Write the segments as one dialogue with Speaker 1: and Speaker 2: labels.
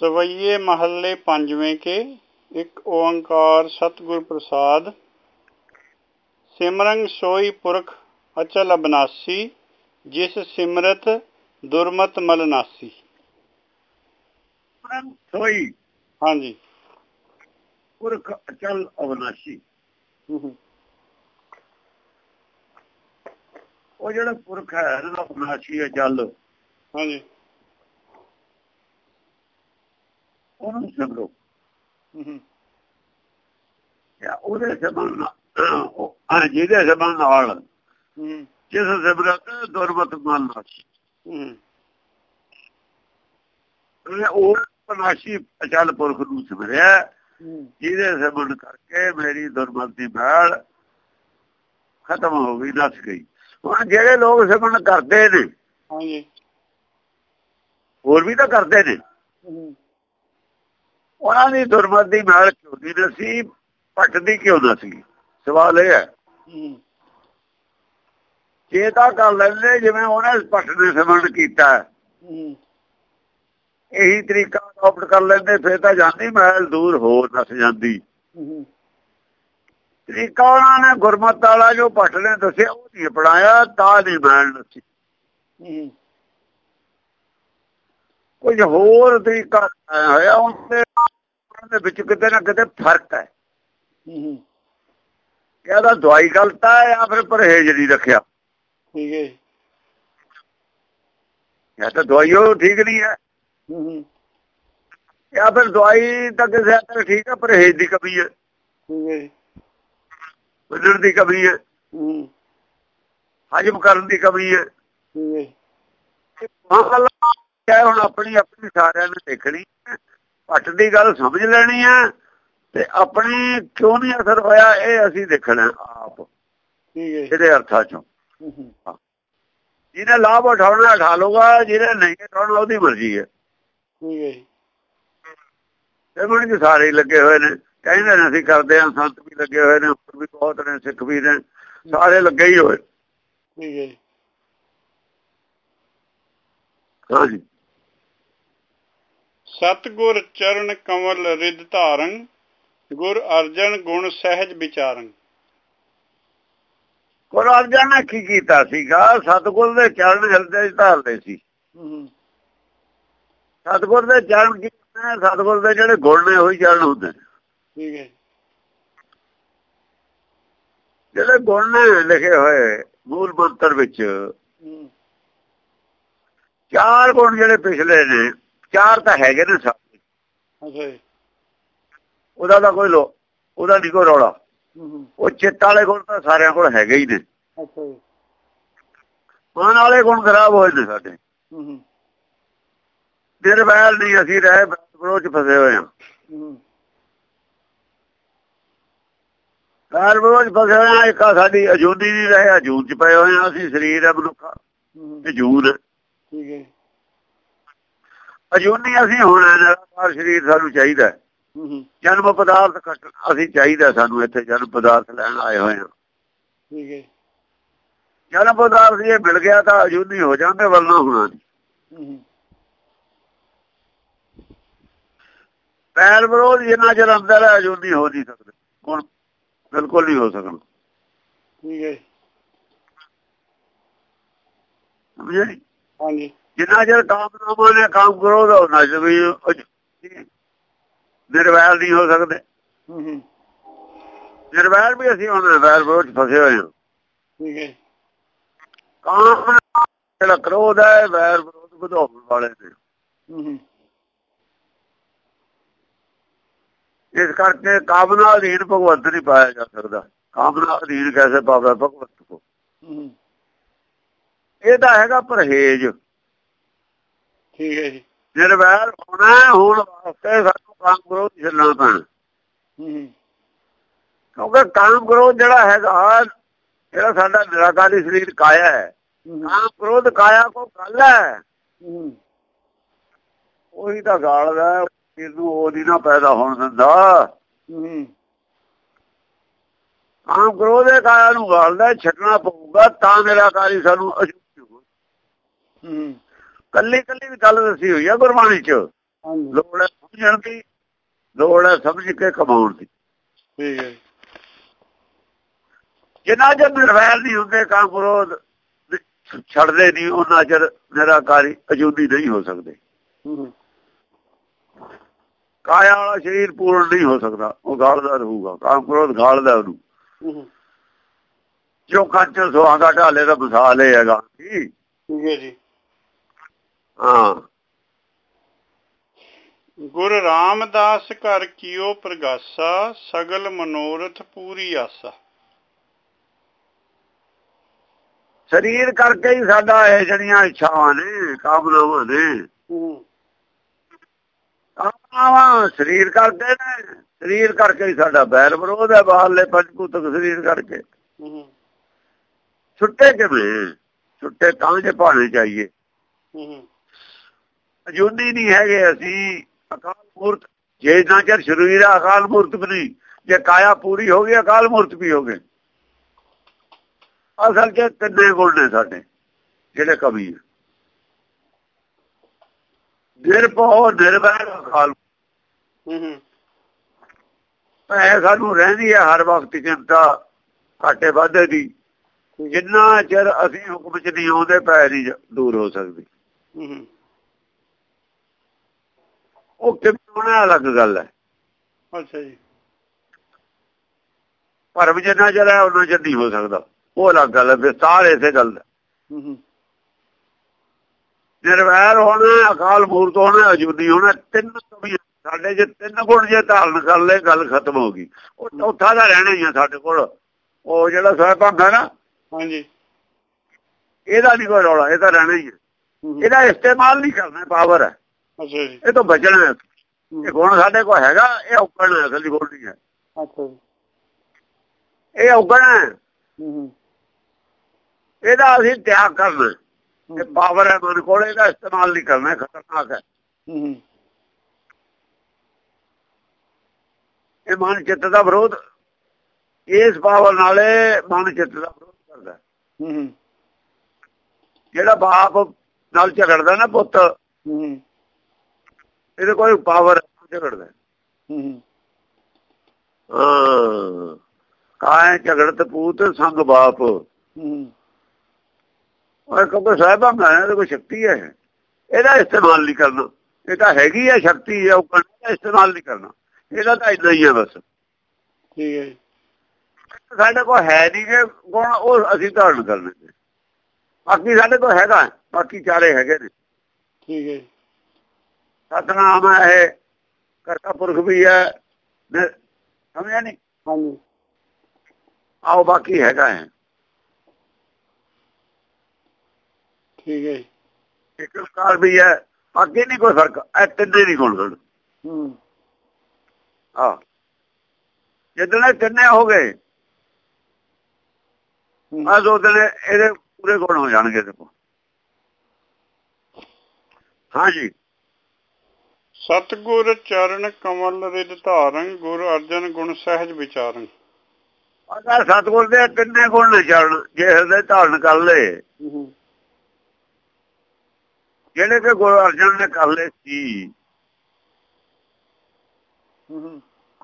Speaker 1: ਸਵਈਏ ਮਹੱਲੇ ਪੰਜਵੇਂ ਕੇ ਇੱਕ ਓੰਕਾਰ ਸਤਿਗੁਰ ਪ੍ਰਸਾਦ ਸਿਮਰੰ ਸੋਈ ਪੁਰਖ ਅਚਲ ਅਬਨਾਸੀ ਜਿਸ ਸਿਮਰਤ ਦੁਰਮਤ ਮਲ ਨਾਸੀ।
Speaker 2: ਸੋਈ
Speaker 1: ਹਾਂਜੀ।
Speaker 2: ਪੁਰਖ ਅਚਲ ਅਵਨਾਸ਼ੀ ਉਹ ਜਿਹੜਾ ਪੁਰਖ ਹੈ ਨਾ ਅਵਨਾਸ਼ੀ ਅਚਲ
Speaker 1: ਹਾਂਜੀ।
Speaker 2: ਉਹਨੂੰ ਸਿਮਰੋ
Speaker 1: ਹੂੰ
Speaker 2: ਜਾਂ ਉਹਦੇ ਸਬੰਧ ਨਾਲ ਜਿਹਦੇ ਸਬੰਧ ਨਾਲ
Speaker 1: ਹੂੰ
Speaker 2: ਜਿਸ ਸਿਮਰਤ ਦੁਰਮਤ
Speaker 1: ਹੂੰ
Speaker 2: ਉਹਨੇ ਉਹ ਅਵਨਾਸ਼ੀ ਅਚਲ ਪੁਰਖ ਨੂੰ ਸਿਮਰਿਆ ਜਿਹਦੇ ਸਬੰਧ ਕਰਕੇ ਮੇਰੀ ਦੁਰਮਤੀ ਮੈਲ ਖਤਮ ਹੋ ਗਈ ਨਸ ਗਈ। ਹੁਣ ਜਿਹੜੇ ਲੋਕ ਸਿਮਰਨ ਕਰਦੇ ਨੇ
Speaker 1: ਹਾਂਜੀ।
Speaker 2: ਹੋਰ ਵੀ ਤਾਂ ਕਰਦੇ ਨੇ। ਉਹਨਾਂ ਦੀ ਦੁਰਮਤੀ ਮੈਲ ਕਿਉਂ ਨਹੀਂ ਨਸੀ ਪਟਦੀ ਕਿਉਂ ਨਾ ਸੀ ਸਵਾਲ ਇਹ ਹੈ।
Speaker 1: ਹੂੰ।
Speaker 2: ਜੇ ਤਾਂ ਕਰ ਲੈਂਦੇ ਜਿਵੇਂ ਉਹਨੇ ਪਟ ਨੇ ਸਿਮਰਨ ਕੀਤਾ। ਇਹੀ ਤਰੀਕਾ ਅਡਾਪਟ ਕਰ ਲੈਂਦੇ ਫਿਰ ਤਾਂ ਜਾਂਦੀ ਮੈਲ ਦੂਰ ਹੋ ਨਸ ਜਾਂਦੀ। ਤਰੀਕਾ ਉਹਨਾਂ ਨੇ ਗੁਰਮਤ ਵਾਲਾ ਜੋ ਭੱਟ ਨੇ ਦੱਸਿਆ ਉਹ ਨਹੀਂ ਅਪਣਾਇਆ ਤਾਂ ਨਹੀਂ ਮੈਲ ਨਸੀ ਕੁਝ ਹੋਰ ਤਰੀਕਾ ਹੋਇਆ ਉਹਦੇ ਦੇ ਵਿੱਚ ਕਿਤੇ ਨਾ ਕਿਤੇ ਫ਼ਰਕ ਹੈ।
Speaker 1: ਹੂੰ
Speaker 2: ਇਹਦਾ ਦਵਾਈ ਗਲਤ ਹੈ ਜਾਂ ਫਿਰ ਪਰਹੇਜ਼ ਨਹੀਂ ਰੱਖਿਆ।
Speaker 1: ਠੀਕ ਹੈ।
Speaker 2: ਜਾਂ ਤਾਂ ਦਵਾਈ ਉਹ ਠੀਕ ਨਹੀਂ ਹੈ।
Speaker 1: ਹੂੰ
Speaker 2: ਜਾਂ ਫਿਰ ਦਵਾਈ ਤਾਂ ਕਿਸੇ ਹੱਦ ਤੱਕ ਠੀਕ ਹੈ ਪਰਹੇਜ਼ ਦੀ ਕਮੀ ਹੈ।
Speaker 1: ਠੀਕ ਹੈ।
Speaker 2: ਦੀ ਕਮੀ ਹੈ।
Speaker 1: ਹੂੰ।
Speaker 2: ਹਜਮ ਕਰਨ ਦੀ ਕਮੀ ਹੈ।
Speaker 1: ਠੀਕ ਹੈ।
Speaker 2: ਹਾਂ ਹੁਣ ਆਪਣੀ ਆਪਣੀ ਸਾਰਿਆਂ ਨੇ ਦੇਖਣੀ ਪੱਟ ਦੀ ਗੱਲ ਸਮਝ ਲੈਣੀ ਹੈ ਤੇ ਆਪਣੀ ਕਿਉਂ ਨਹੀਂ ਅਸਰ ਹੋਇਆ ਇਹ ਅਸੀਂ ਦੇਖਣਾ ਆਪ
Speaker 1: ਠੀਕ ਹੈ
Speaker 2: ਇਹਦੇ ਅਰਥਾਂ ਚੋਂ। ਜਿਹਨੇ ਲਾਭ ਉਠਾਉਣਾ ਉਠਾ ਲਊਗਾ ਜਿਹਨੇ ਨਹੀਂ ਉਠਾਉਣਾ ਉਹਦੀ ਮਰਜ਼ੀ ਹੈ।
Speaker 1: ਠੀਕ ਹੈ
Speaker 2: ਤੇ ਮਨ ਜੀ ਸਾਰੇ ਲੱਗੇ ਹੋਏ ਨੇ। ਕਹਿੰਦੇ ਨੇ ਅਸੀਂ ਕਰਦੇ ਹਾਂ ਸੰਤ ਵੀ ਲੱਗੇ ਹੋਏ ਨੇ ਹੋਰ ਵੀ ਬਹੁਤ ਨੇ ਸਿੱਖ ਵੀ ਨੇ। ਸਾਰੇ ਲੱਗੇ ਹੀ ਹੋਏ।
Speaker 1: ਠੀਕ ਹੈ
Speaker 2: ਹਾਂਜੀ
Speaker 1: ਸਤਗੁਰ ਚਰਨ ਕਮਲ ਰਿਦ ਧਾਰੰ ਗੁਰ ਅਰਜਨ ਗੁਣ ਸਹਿਜ ਵਿਚਾਰੰ।
Speaker 2: ਗੁਰੂ ਅਰਜਨ ਨੇ ਕੀ ਕੀਤਾ ਸੀਗਾ? ਸਤਗੁਰ ਦੇ ਚਰਨ ਹਿਰਦੇ 'ਚ ਧਾਰਦੇ ਸੀ।
Speaker 1: ਹੂੰ
Speaker 2: ਸਤਗੁਰ ਦੇ ਚਰਨ ਕੀ ਨੇ? ਸਤਗੁਰ ਦੇ ਜਿਹੜੇ ਗੁਣ ਨੇ ਉਹੀ ਚਰਨ ਹੁੰਦੇ
Speaker 1: ਠੀਕ ਹੈ।
Speaker 2: ਜਿਹੜੇ ਗੁਣ ਨੇ ਲਿਖੇ ਹੋਏ ਮੂਲ ਮੰਤਰ ਵਿੱਚ
Speaker 1: ਹੂੰ।
Speaker 2: ਚਾਰ ਗੁਣ ਜਿਹੜੇ ਪਿਛਲੇ ਨੇ ਚਾਰ ਤਾਂ ਹੈਗੇ ਨੇ ਸਾਰੇ ਉਹਦਾ ਤਾਂ ਕੋਈ ਲੋ ਉਹਦਾ ਨਹੀਂ ਕੋਈ ਰੌਲਾ। ਉਹ ਚਿੱਤ ਵਾਲੇ ਗੁਣ ਤਾਂ ਸਾਰਿਆਂ ਕੋਲ ਹੈਗੇ ਹੀ ਨੇ।
Speaker 1: ਅੱਛਾ ਜੀ।
Speaker 2: ਮਨ ਵਾਲੇ ਗੁਣ ਖਰਾਬ ਹੋਏ ਨੇ ਸਾਡੇ।
Speaker 1: ਹੂੰ
Speaker 2: ਨਿਰਵੈਰ ਨਹੀਂ ਅਸੀਂ ਰਹੇ ਵਿਰੋਧ ਚ ਫਸੇ ਹੋਏ ਹਾਂ।
Speaker 1: ਹੂੰ
Speaker 2: ਵੈਰ ਵਿਰੋਧ 'ਚ ਫਸੇ ਹੋਏ ਹਾਂ ਇੱਕ ਆ ਸਾਡੀ ਅਜੂਨੀ ਨਹੀਂ ਰਹੇ ਅਜੂਨ ਚ ਪਏ ਹੋਏ ਹਾਂ ਅਸੀਂ ਸਰੀਰ ਹੈ ਮਨੁੱਖਾ। ਜੂਨ ਹੈ।
Speaker 1: ਠੀਕ ਹੈ।
Speaker 2: ਅਜੂਨੀ ਅਸੀਂ ਹੋਣਾ ਨਿਰਭਰ ਸਰੀਰ ਸਾਨੂੰ ਚਾਹੀਦਾ ਜਨਮ ਪਦਾਰਥ ਅਸੀਂ ਚਾਹੀਦਾ ਸਾਨੂੰ ਇੱਥੇ ਜਨਮ ਪਦਾਰਥ ਲੈਣ ਆਏ ਹੋਏ ਹਾਂ।
Speaker 1: ਠੀਕ ਹੈ
Speaker 2: ਜਨਮ ਪਦਾਰਥ ਜੇ ਮਿਲ ਗਿਆ ਤਾਂ ਅਜੂਨੀ ਹੋ ਜਾਂਦੇ ਵਰਨਾ ਹੋਣਾ ਨਹੀਂ। ਪੈਰ ਵਿਰੋਧ ਜਿੰਨਾ ਚਿਰ ਅੰਦਰ ਹੈ ਅਜੂਨੀ ਹੋ ਨਹੀਂ ਸਕਦੇ। ਹੁਣ ਬਿਲਕੁਲ ਨਹੀਂ ਹੋ ਸਕਦਾ
Speaker 1: ਠੀਕ ਹੈ
Speaker 2: ਸਮਝੇ?
Speaker 1: ਹਾਂਜੀ।
Speaker 2: ਜਿੰਨਾ ਚਿਰ ਕਾਮਨਾਵਾਂ ਨੇ ਕਾਮ ਕਰੋ ਉਹਨਾਂ ਚਿਰ ਵੀ ਨਿਰਵੈਰ ਨਹੀਂ ਹੋ ਸਕਦੇ। ਨਿਰਵੈਰ ਵੀ ਅਸੀਂ ਹੁਣ ਵੈਰ ਵਿਰੋਧ 'ਚ ਫਸੇ ਹੋਏ ਹਾਂ।
Speaker 1: ਠੀਕ ਹੈ।
Speaker 2: ਜਿਹੜਾ ਕ੍ਰੋਧ ਹੈ ਵੈਰ ਵਿਰੋਧ ਵਧਾਉਣ ਵਾਲੇ ਨੇ। ਇਸ ਕਰਕੇ ਕਾਮਨਾ ਅਧੀਨ ਭਗਵੰਤ ਨਹੀਂ ਪਾਇਆ ਜਾ ਸਕਦਾ। ਕਾਮਨਾ ਅਧੀਨ ਕੈਸੇ ਪਾਵੇ ਭਗਵੰਤ ਕੋ?
Speaker 1: ਹੂੰ।
Speaker 2: ਇਹ ਤਾਂ ਹੈਗਾ ਪਰਹੇਜ।
Speaker 1: ਠੀਕ ਹੈ ਜੀ।
Speaker 2: ਨਿਰਵੈਰ ਹੋਣਾ ਹੈ, ਹੋਣ ਵਾਸਤੇ ਸਾਨੂੰ ਕਾਮ ਕਰੋ ਚੱਲਣਾ ਪੈਣਾ।
Speaker 1: ਹੂੰ
Speaker 2: ਕਿਉਂਕਿ ਕਾਮ ਕ੍ਰੋਧ ਜਿਹੜਾ ਹੈਗਾ ਜਿਹੜਾ ਸਾਡਾ ਨਿਰਾਕਾਰੀ ਸਰੀਰ ਕਾਇਆ ਹੈ। ਕਾਮ ਕ੍ਰੋਧ ਕਾਇਆ ਕੋ ਗੱਲ ਹੈ? ਉਹੀ ਤਾਂ ਗਾਲਦਾ ਹੈ, ਇਹਨੂੰ ਉਹ ਨਹੀਂ ਨਾ ਪੈਦਾ ਹੋਣ ਦਿੰਦਾ। ਕਾਮ ਕ੍ਰੋਧ ਦੇ ਕਾਇਆ ਨੂੰ ਗਾਲਦਾ ਛੱਡਣਾ ਪਊਗਾ ਤਾਂ ਨਿਰਾਕਾਰੀ ਸਾਨੂੰ ਅਜੂਬ
Speaker 1: ਹੂੰ।
Speaker 2: ਕੱਲੀ ਕੱਲੀ ਗੱਲ ਦੱਸੀ ਹੋਈ ਹੈ ਗੁਰਬਾਣੀ ਚ। ਲੋੜ ਹੈ ਸਮਝਣ ਦੀ ਲੋੜ ਹੈ ਸਮਝ ਕੇ ਕਮਾਉਣ ਦੀ।
Speaker 1: ਠੀਕ ਹੈ
Speaker 2: ਜਿੰਨਾ ਚਿਰ ਨਿਰਵੈਰ ਨਹੀਂ ਹੁੰਦੇ ਕਾਮ ਵਿਰੋਧ ਛੱਡਦੇ ਨਹੀਂ ਉਹਨਾਂ ਚਿਰ ਨਿਰਾਕਾਰੀ ਅਜੂਦੀ ਨਹੀਂ ਹੋ ਸਕਦੇ। ਕਾਇਆ ਵਾਲਾ ਸਰੀਰ ਪੂਰਨ ਨਹੀਂ ਹੋ ਸਕਦਾ ਉਹ ਗਾਲਦਾ ਰਹੂਗਾ ਕਾਮ ਕ੍ਰੋਧ ਗਾਲਦਾ ਉਹਨੂੰ। ਜੋ ਕੰਚ ਸੁਹਾਗਾ ਢਾਲੇ ਦਾ ਮਿਸਾਲ ਹੈਗਾ ਜੀ
Speaker 1: ਠੀਕ ਹੈ ਜੀ।
Speaker 2: ਹਾਂ।
Speaker 1: ਗੁਰ ਰਾਮਦਾਸ ਘਰ ਕੀਓ ਪ੍ਰਗਾਸਾ ਸਗਲ ਮਨੋਰਥ ਪੂਰੀ ਆਸਾ।
Speaker 2: ਸਰੀਰ ਕਰਕੇ ਹੀ ਸਾਡਾ ਇਹ ਜਿਹੜੀਆਂ ਇੱਛਾਵਾਂ ਨੇ ਕਾਮਨਾਵਾਂ ਨੇ। ਕਾਮਨਾਵਾਂ ਸਰੀਰ ਕਰਕੇ ਨੇ ਸਰੀਰ ਕਰਕੇ ਹੀ ਸਾਡਾ ਬੈਰ ਵਿਰੋਧ ਹੈ ਬਾਹਰਲੇ ਪੰਜਭੂਤਕ ਸਰੀਰ ਕਰਕੇ। ਛੁੱਟੇ ਕਿਵੇਂ? ਛੁੱਟੇ ਤਾਂ ਜੇ ਭਾਣੇ ਚਾਹੀਏ
Speaker 1: ਹੂੰ।
Speaker 2: ਅਜੂਨੀ ਨਹੀਂ ਹੈਗੇ ਅਸੀਂ। ਅਕਾਲ ਮੂਰਤ ਜੇ ਨਾ ਚਿਰ ਸਰੀਰ ਅਕਾਲ ਮੂਰਤ ਵੀ ਨਹੀਂ ਜੇ ਕਾਇਆ ਪੂਰੀ ਹੋ ਗਈ ਅਕਾਲ ਮੂਰਤ ਵੀ ਹੋ ਗਏ। ਅਸਲ 'ਚ ਤਿੰਨੇ ਗੁਣ ਨੇ ਸਾਡੇ ਜਿਹੜੇ ਕਵੀ ਹੈ ਨਿਰਭਉ ਨਿਰਵੈਰ ਅਕਾਲ
Speaker 1: ਹੂੰ
Speaker 2: ਐ ਸਾਨੂੰ ਰਹਿੰਦੀ ਹੈ ਹਰ ਵਕਤ ਚਿੰਤਾ ਘਾਟੇ ਵਾਧੇ ਦੀ। ਜਿੰਨਾ ਚਿਰ ਅਸੀਂ ਹੁਕਮ 'ਚ ਨਹੀਂ ਆਉਂਦੇ ਪੈ ਨਹੀਂ ਦੂਰ ਹੋ ਸਕਦੀ।
Speaker 1: ਹੂੰ।
Speaker 2: ਉਹ ਕਿਵੇਂ ਹੋਣਾ ਅਲੱਗ ਗੱਲ ਹੈ।
Speaker 1: ਅੱਛਾ ਜੀ।
Speaker 2: ਭਰਮ ਜਿੰਨਾ ਚਿਰ ਹੈ ਉਹਨਾਂ ਚਿਰ ਨਹੀਂ ਹੋ ਸਕਦਾ। ਉਹ ਅਲੱਗ ਗੱਲ ਹੈ ਵਿਸਤਾਰ ਇਸੇ ਗੱਲ ਦਾ।
Speaker 1: ਹੂੰ
Speaker 2: ਨਿਰਵੈਰ ਹੋਣਾ ਅਕਾਲ ਮੂਰਤ ਹੋਣਾ ਅਜੂਦੀ ਹੋਣਾ ਤਿੰਨ ਕਵੀ ਸਾਡੇ ਜੇ ਤਿੰਨ ਗੁਣ ਜੇ ਧਾਰਨ ਕਰ ਲੈ ਗੱਲ ਖਤਮ ਹੋ ਗਈ। ਉਹ ਚੌਥਾ ਦਾ ਰਹਿਣਾ ਹੀ ਆ ਸਾਡੇ ਕੋਲ। ਉਹ ਜਿਹੜਾ ਸਾਹਿਬ ਹੈ ਨਾ
Speaker 1: ਹਾਂਜੀ।
Speaker 2: ਇਹਦਾ ਨਹੀਂ ਕੋਈ ਰੌਲਾ ਇਹ ਤਾਂ ਰਹਿਣਾ ਹੀ ਹੈ।
Speaker 1: ਹੂੰ
Speaker 2: ਇਹਦਾ ਇਸਤੇਮਾਲ ਨਹੀਂ ਕਰਨਾ ਪਾਵਰ ਹੈ।
Speaker 1: ਅੱਛਾ ਜੀ।
Speaker 2: ਇਹ ਤੋਂ ਬਚਣਾ ਹੈ। ਇਹ ਗੁਣ ਸਾਡੇ ਕੋਲ ਹੈਗਾ ਇਹ ਔਗਣ ਅਸਲੀ ਗੁਣ ਨਹੀਂ ਹੈ।
Speaker 1: ਅੱਛਾ ਜੀ।
Speaker 2: ਇਹ ਔਗਣ ਇਹਦਾ ਅਸੀਂ ਤਿਆਗ ਕਰਨਾ। ਇਹ ਪਾਵਰ ਹੈ ਮਨ ਕੋਲ ਇਹਦਾ ਇਸਤੇਮਾਲ ਨਹੀਂ ਕਰਨਾ ਖਤਰਨਾਕ ਹੈ। ਇਹ ਮਨ ਚਿੱਤ ਦਾ ਵਿਰੋਧ ਇਸ ਪਾਵਰ ਨਾਲੇ ਮਨ ਚਿੱਤ ਦਾ ਵਿਰੋਧ ਕਰਦਾ ਜਿਹੜਾ ਬਾਪ ਨਾਲ ਝਗੜਦਾ ਨਾ ਪੁੱਤ ਇਹਦੇ ਕੋਈ ਪਾਵਰ ਝਗੜਦਾ
Speaker 1: ਹੂੰ?
Speaker 2: ਹਾਂ ਕਾਇ ਝਗੜਤ ਪੂਤ ਸੰਗ ਬਾਪ।
Speaker 1: ਹੂੰ
Speaker 2: ਉਹ ਕਹਿੰਦਾ ਸਾਹਿਬਾਂ ਮੈਂ ਇਹਦੇ ਕੋਈ ਸ਼ਕਤੀ ਹੈ। ਇਹਦਾ ਇਸਤੇਮਾਲ ਨਹੀਂ ਕਰਨਾ। ਇਹ ਤਾਂ ਹੈਗੀ ਹੈ ਸ਼ਕਤੀ ਹੈ ਉਹ ਕਰਨਾ ਇਸਤੇਮਾਲ ਨਹੀਂ ਕਰਨਾ। ਇਹਦਾ ਤਾਂ ਇਦਾਂ ਹੀ ਹੈ ਬਸ।
Speaker 1: ਠੀਕ ਹੈ
Speaker 2: ਸਾਡੇ ਕੋਲ ਹੈ ਨਹੀਂ ਕਿ ਗੁਣ ਉਹ ਅਸੀਂ ਧਾਰਨ ਕਰਨੇ ਬਾਕੀ ਸਾਡੇ ਕੋਲ ਹੈਗਾ ਬਾਕੀ ਚਾਰੇ ਹੈਗੇ ਨੇ।
Speaker 1: ਠੀਕ ਹੈ
Speaker 2: ਸਤਨਾਮ ਹੈ ਇਹ ਕਰਤਾ ਪੁਰਖ ਵੀ ਹੈ ਸਮਝਿਆ ਨਹੀਂ
Speaker 1: ਹਾਂਜੀ।
Speaker 2: ਆਓ ਬਾਕੀ ਹੈਗਾ ਹੈ।
Speaker 1: ਠੀਕ ਹੈ
Speaker 2: ਇੱਕ ਕਾਰ ਵੀ ਹੈ ਅੱਗੇ ਨਹੀਂ ਕੋਈ ਫ਼ਰਕ ਇਹ ਤਿੰਨੇ ਨਹੀਂ ਗੁਣ ਹਨ
Speaker 1: ਹੂੰ।
Speaker 2: ਆ ਜਦੋਂ ਤਿੰਨੇ ਹੋ ਗਏ। ਆ ਦੋ ਦਿਨ ਇਹਦੇ ਪੂਰੇ ਗੁਣ ਹੋ ਜਾਣਗੇ ਦੇਖੋ। ਹਾਂਜੀ।
Speaker 1: ਸਤਗੁਰ ਚਰਨ ਕਮਲ ਰਿਦ ਧਾਰੰ ਗੁਰ ਅਰਜਨ ਗੁਣ ਸਹਿਜ ਵਿਚਾਰੰ
Speaker 2: ਅਗਰ ਸਤਗੁਰ ਦੇ ਤਿੰਨੇ ਗੁਣ ਨੇ ਚੜਨ ਜੇ ਹਿਰਦੇ ਧਾਰਨ ਕਰ ਲਏ। ਜਿਹੜੇ ਕਿ ਗੁਰੂ ਅਰਜਨ ਨੇ ਕਰ ਲਏ ਸੀ।